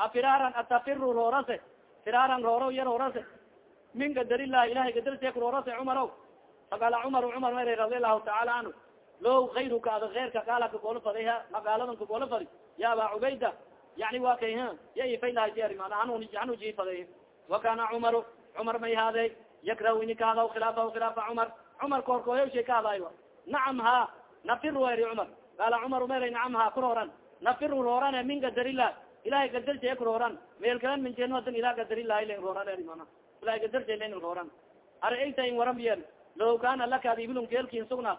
afiraaran atafiru roorase firaaran rooro yar roorase min gadarilah ilahay gadarseek roorase cumarow faqala cumar cumar mere radi allahu taala anhu low ayruka ada eyrka kaala kagolo faday magaaladan kagolo fadi ya aba cubayda yani wa kay ya ifaylahaanu jifaday wakana cumaru cumar may haade yakrah ini kahadaw khilaafahu khilaafa cumar cumar koorkooya shay ka hadaay nacam ha nafiru eri cumar qaala cumar mer nacam ha kurooran nafiru roorane min gadarilah ilahay gadarsa kurooran meelkalan minjenodan ilah gadarilah len rooran mana ilahay gadarsa len rooran ara-ayta in waran biyen low kana laka ad ibilun keelkin sugna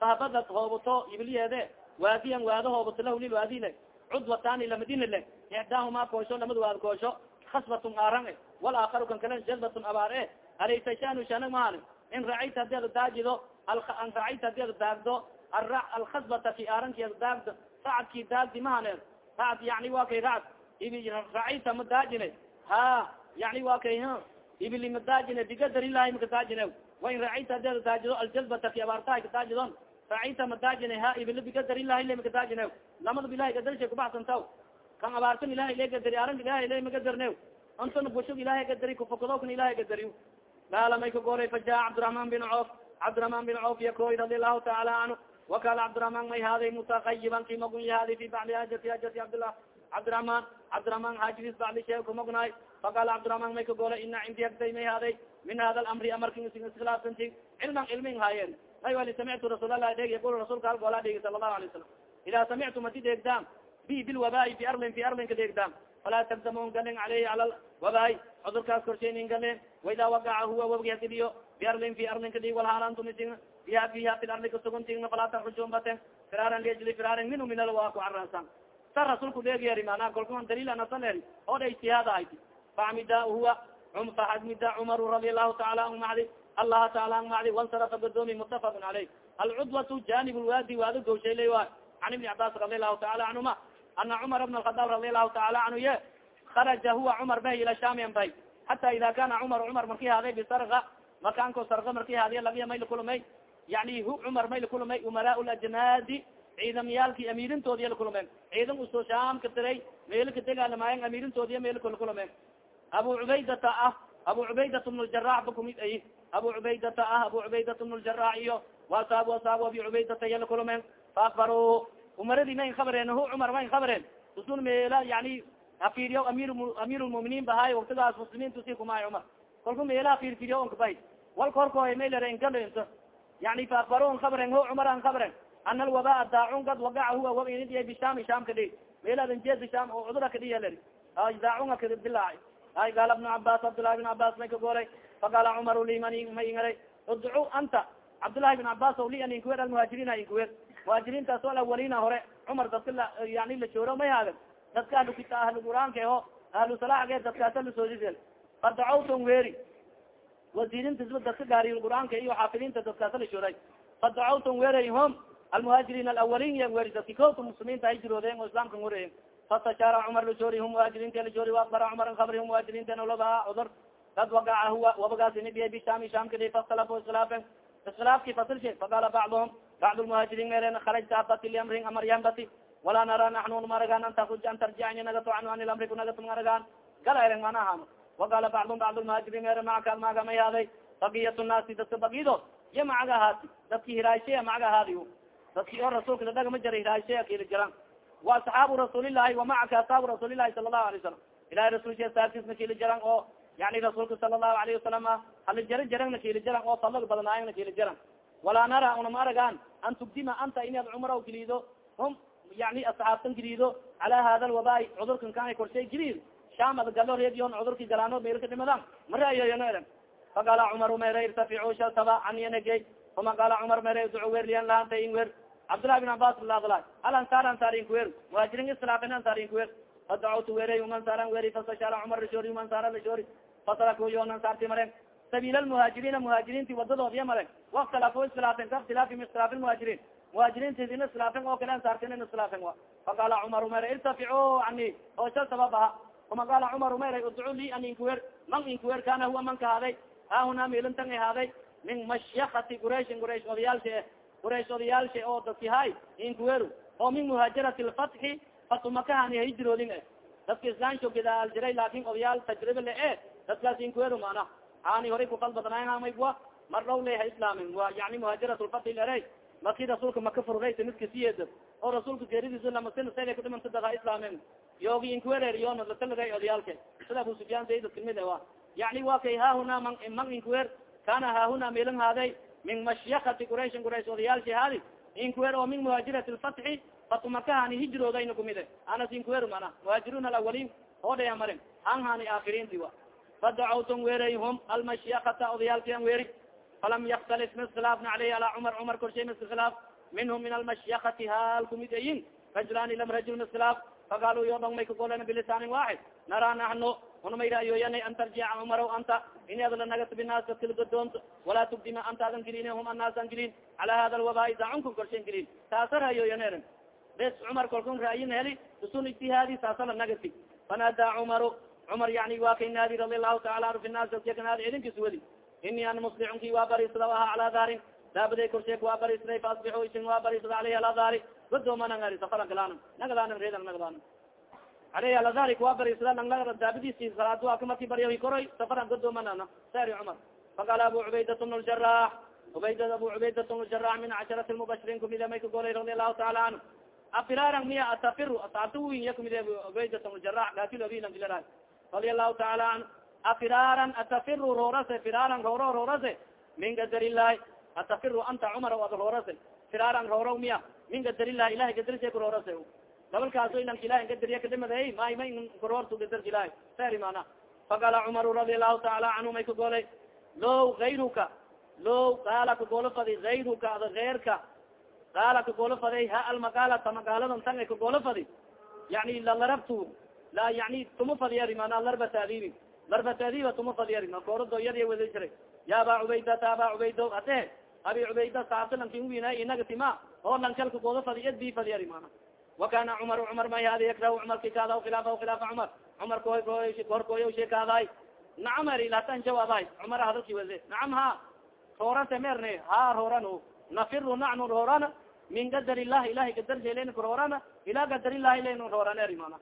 fahabadad hoobato ibiliyeede waadiyan waado hoobato lahu lil waadile cudwatani lamadina le ixdaahuma koosho lamad waad koosho khasbatun aaran e walaakaru kan kale jalbatun abaar e alaysa shanu shanag mahan in racayta haddii ad daajido an racayta haddii ad daagdo alkhasbata ki aaranki ad daagdo racadki daagdi mahaneed racad yani wa kay racad racayta ma daajine ha yani wa kay ibili ma daajine bigadarilahi maka daajine wain racayta haddii ad daajido aljalbata ki abaartaha ka daajidon racayta ma daajine ha ibili bigadarilahi le maka daajine lamada ilahay gadarsha kubaxsantaw kan abaartan ilahay le gadari aran ilahay le magadarne antana bushug ilahay gadari kufakadokna ilahay gadariy gaala may ka goolay fajaa cabdiraحman bin coof cabdiraحman bin coof yakoy radi allahu taala canhu wakala cabdiraحman may haaday mutakayiban ki magun yahaadi fi bacdi hajati hajati cabdillah cabdiraحman cabdiraحman hajidis bacdi shee kumagnaay faqala cabdiraحman may ka goolay ina cindi agday may haaday min hada lamri amarki iskhilaafsanti cilman cilmin haayeen ay wali samictu rasuul lah dheg yaqul rasulka hal goola dhegi sala الlahu alay salam ida samictum adi deegdaan bi bilwabai fi arlin fi arlinka deegdaan falaa tagdamun galin aleyhi ala wabai cudurkaas korshaynin galin waida wagaca huwa wabgi hadidiyo biarlin fi arlinka di walhaanantumisin biha fiha fi arli kasuguntigna falaa takrujun baten firaaran liajli firaarin minhu min alwaa ku caransan sa rasulku dheegyeeri mana kolkuan daliil anasaleri oo dha ijtihaad ahayti faxmida huwa faxmida cumaru radi allahu taala an macdi allaha taala an macdi wansarafa godoomi mutafaqun caleyh alcudwatu janib lwaadi waado gowshaylay wa an ibni cabas radi allahu taala canhuma ana cumar bn alkhadaab radi allahu taala canhu ye kharaja huwa cumar bahy ila shamian bay hata ida kana cumar cumar marki haaday bisarga markaanko sarga marki haadiya labiya may lakulumay yani hu cumar may lakulumay umaraa lajnaadi ciidamyaalki amiirintoodiya lakulumeen ciidan uso sham ka tiray meelo ka degaalamaayeen amiirintoodiya meelo kalakulumeen abu cubaydata ah abu cubaydat bn ljarax ba kumid ay abu cubaydata ah abu cubaydat bn ljarax iyo wasaab wasaab abi cubaydata iya lakulumeen faakbaru umaradi ma in kabareen hu cumar ma in kabareen usul meela yani afiriya amir amir lmuminiin bahaay waktigaas muslimiintu si kumaayo cumar kalku meelaha firfiriyo on kabay walka horkooy maylare inkalinto yani faakbaru an kabaren hu cumar an kabaren ana alwabaa daacun kad wagaca huwa wabinidiya bishami sham kadhi meeladan jeedi sham oo cudura kadhiya leri ay daacunga kadilaaci ay gaala bnu cabas cabdullahi bin cabas may ka goolay faqaala cumar li man ma ingaray udcu anta cabdullahi bin cabas li an inkuwer almuhaajiriina inkuwer muhaajiriintaas o alawalina hore cumar dadka yani la jooro may haaden dadka ahlu kita ahlu quraanka ho ahlu salaaxge dadkaasa lasoodisel fadacawton weeri wasiirintasba dadka gaariy quraanka iyo xaafidiinta dadkaasa la shooray fadacawton weeray hom almuhaajiriin alawalin yan weeri dadki kowta muslimiinta ay jiroodeen oo islaamka wareyen fastashaara cumar lajoori hum muhaajiriinta lajoori waakbara cumar kabri hum muhaajiriinta cudur kad wagaca huwa wabagaas inibiya bishami sham kadi fastalafo iskilaafen iskhilaafki fasilshe faqaala bacduhum bacd lmuhaajiriin meeren kharajta abati liamrin amar yambati walaa nara naxnu maragaan an taruj an tarjic nagato canhu an ilamri kunagato maragaan gala eren mana ahamo waqala bacdum bacd lmuhaajiriin ere macaka maaga may haaday bakiyat naasi dadka bakido iya macaga ahaati dadki hiraashaya macaga ahaadi dadki oo rasuulka dadhagama jara hiraashaya kili jaran wa asxaabu rasuulillahi wa macaka asxaabu rasuulillahi sala allahu alay wasalam ilahay rasulka saabkiisna kili jaran oo yani rasuulka sala allahu alayhi wasalam hali jara jarangna kili jaran oo fadlag badnaayangna kili jaran walaa nara una ma aragaan an tugdima anta inaad cumra gelido hum yani asxaabtan gelido cala hada lwabai cudurkan kana korshay geliid shamad galo redion cudurki galaano meelka dhimadan marayoyano eran faqala cumar mere irtaficu shataba anyanagey uma qala cumar mere duco werliyan lahanta in wer cabdllahi bin cabas ladla al ansaar ansaar inkuwer muhajirin islaafin ansaar inkuwer fadacawtu werey um ansaaran weri fastashaara cumar lashori um ansaara lashori fataraku yon ansaarti maren sabiil lmuhaajiriina muhaajiriinti wadadoodiya maren wakhtalafo iskilaafen ka ikhtilaafi ikhtilaafi muhaajiriin muhaajiriintin iskilaafen oo kale ansaartin iskilaafen wa faqala cumar mere irtaficu ani oo sha sabab aha uma qala cumar mer udcu li an inkuwer man inkuwer kana huwa man ka haday hahuna milintan ahaaday min mashyakati qurayshin quraysh odayaalsha e quraysh odayaalsha oo dadki hay inkuweru oo min muhaajarati lfatxi fatumakahani hijroodin e dadka islaamsho gidaal jiray laakin odayaal tajribe le e dadkaas inkuweru mana. Hani horay kukaldadnamaywa mar dhow le ha islaamin wa yani muhaajarat lfatxi lere marki rasuulka maka furraysa midka siyeed oo rasuulka geeridiis lamasinasayla kudhimanta daga islaamen yoogi inkuwerer yoona latalagay odayaalka sida abu sufyaan say dadka mid wa. Yani wa kay hahuna man man inkuwer kana hahuna meelan haaday min mashyakati qurayshin quraysh odayaalshi haadi inkuwer oo min muhaajirati lfatxi fatumakahani hijroodayna kumide. Anas inkuwer mana. Muhaajirun alawalin hoodhaya marin han hani aakirinti wa fadacawtun weeray hum almashyakata odayaalkian weeri falam yaktalif miskhilaafna aleyhi ala cumar cumar korshay miskhilaaf. Minhum min almashyakati haal kumid ayin rajulaani lam rajul miskhilaaf. Faqaaluu yo dhong may kagolen bilisaanin waaxid naraa naxnu una may an tarjica cumaraw anta. Ini adla nagat binaas walaa tugdima anta adan gelin hum an gelin cala hada lwabai dacunkun korshen gelin taasa ra'yooyaneeran bes cumar kolkun ra'yin heli usun ijtihaadi saasala nagati fanaadaa cumaru cumar yani waa kay naadi radi allahu taala anu fi naas dadka kanaadi idinkis wadi ini an muslixunki waa barisada aha calaa daarin daabaday korsheek waa barisday faasbixu isin waa barisada aleyhi ala daari godoomanangari safara galaan nagadaanan reedan nagadaanan aleyhi ala dalik waa barisada nang daabadiisi salaad waa kamaki baryahi koroy safaran godoomanana sari cumar faqala abu cubaydat bn ljarax ubayd abu cubaydat bn ljarax min casharati lmubashiriin kumide may ka golay radi allahu taala canhu afiraran miya atafiru asaabta win ya kumide ubaydat bn ljarax gatil abilanbilaa radi allahu taala canhu afiraran atafiru roorase firaran rooro roorase min gadar illahi atafiru anta cumar ad roorase firaran rooro miya min gadar illahi ilahay gadarse kuroorase gabalkaaso ilanka ilahi gadariya kadimada may may kuroortu gadarka ilahi sari mana faqala cumaru radi allahu taala canhu may kagolay low ayruka low qaala kagolo fadi ayruka ada eyrka qaala kagolo faday ha almaqaalata magaaladan tan ay kagolo fadi yani lalarabtu la yani tuma fadiyari mana larbata adibi larbata adiba tuma fadiyari makoorado yadiya wada jiray ya aba cubaydata aba cubaydo ade abi cubayda saabta lankin wina inaga tima oo lankal kagolo fadi edi fadiyari mana wakana cumar cumar may hadi yakrahu cumarki kaada khilaafa khilaafa cumar cumar korkoya sheekaaday nacam eri latan cumar hadalki wase nacam ha roorante merne ha rooran nafiru nacnu rooran min illahi ilahi gadarjelen kurooran ila gadar illahi len rooran eri mana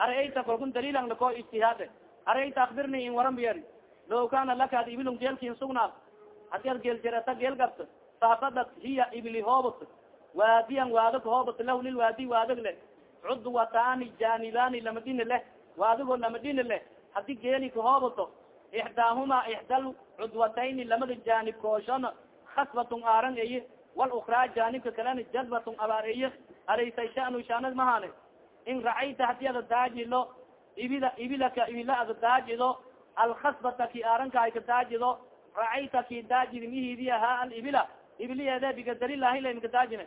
arayta kalkun daliilan lako ijtihaade. Arayta akbirni in waran biyeri law kana laka ad ibilun geelkin sugnaad. Hadi ad geel jirata geel gabta saafadat hiya ibli hoobot. Waadiyan waadag hoobot lah lilwaadi waadag le. Cudwatani janibani lamadini leh waadigo lamadini leh haddii geeli kahoobato ixdaahuma ixdal cudwatayni lamada janib kooshona. Khasbatun aaran eye walukraa janibka kalena jadbatun abaar eye araysay shanu shaanad mahane in racayta haddii ada daajilo ibida ibilaka ibila ada daajido alkhasbata ki aaranka ay ka daajido racayta ki daajid mihidiya ha alibila ibiliyeede bigadarilahi lamka daajine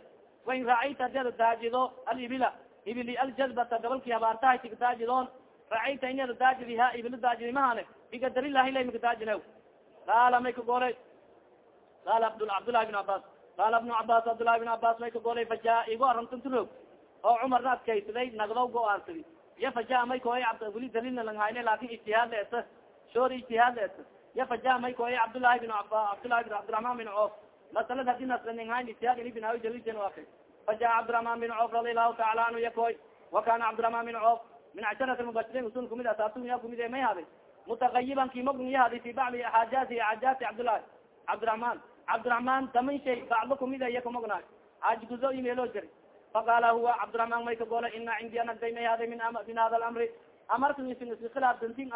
wain racayta haddii ada daajido alibila ibili aljadbata gabalki habaartahay tika daajidon racayta in ada daajidi ha ibila daajidi mahane bigadarilahi lamka daajine qaala may ka golay qaala abd cabdullahi bin cabas qaala ibnu cabas cabdullahi bin cabas may ka golay faja igo arantanturog oo cumarna adkaysaday nagdaw go-aansadi ya faja may koy weli dalilna lang hayne laakin ijtihaad la eta shoor ijtihaad la eta ya faja may koy cabdullahi bin cabdullahi bin cabdiraحman bin coof masalad hadii naslang hayn ijtihaad ini bin awi dalilten waa kay faja cabdiraحman bin coof radi allahu taala anhu ya koy wa kana cabdiraحman bin coof min casharati mubashirin usul kumid asaabtunya kumid may haday mutagayiban kimogn ya haday fi bacdi xaajaati xaajaati cabdullahi cabdiraحman cabdiraحman taman shay bacdo kumida iya kumagnaay xaaji guzo imeelo jiri faqala huwa cabdiraحman may kagola ina cindi an agday may haday min hada lamri amarkan isin is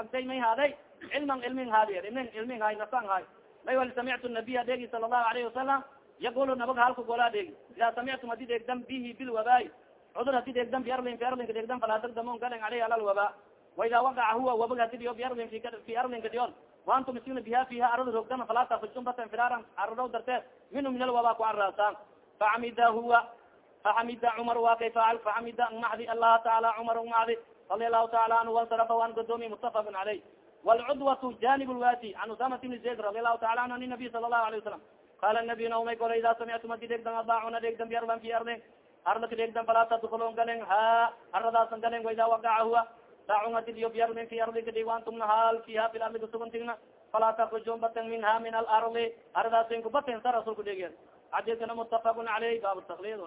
agday may haday cilman ilmin haadier ilmin ilmin hay nasaan hay may wali samictu nabiy adeegi sala allahu alayhi wasalam yaqulu nabag halka gola adeegi ida samictum hadid eegdan bihi bilwabaay cudur hadid eegdan biarlin fi arlinka eegdan falaadagdamon galan aleyh alalwaba waida waqaca huwa wabag hadid iyo biarlin fi arlinka diyon waantum iskina biha fiha arada roogdama falaa takujum batan firaaran arado darteed minhu min alwaba ku arraasaan faxamida huwa faxamida cumar waa kay facal faxamida ngmacdi allaha taala cumar ngmacdi radia allahu taala anhu wansarafa waan godoomi mutafaqun caleyh wlcudwatu janib lwati an usamat bni zayd radi allahu taala anhu an nabiy sala allahu alayه wasalam qala nabiy naumay gola ida samictum adi degdan adaacuna degdan biarlan fi ardin arlaka degdan falaa tadkulon galen ha aradaasan galen waida waqaca huwa daacun adi diyo biarlin fi ardika dig antumna haal fiha fi lardi kasuguntigna falaa takrujon batan minha min alardi aradaasin kubaten sa rasulka degya xadiskana mutafaqun caleyh bab taklid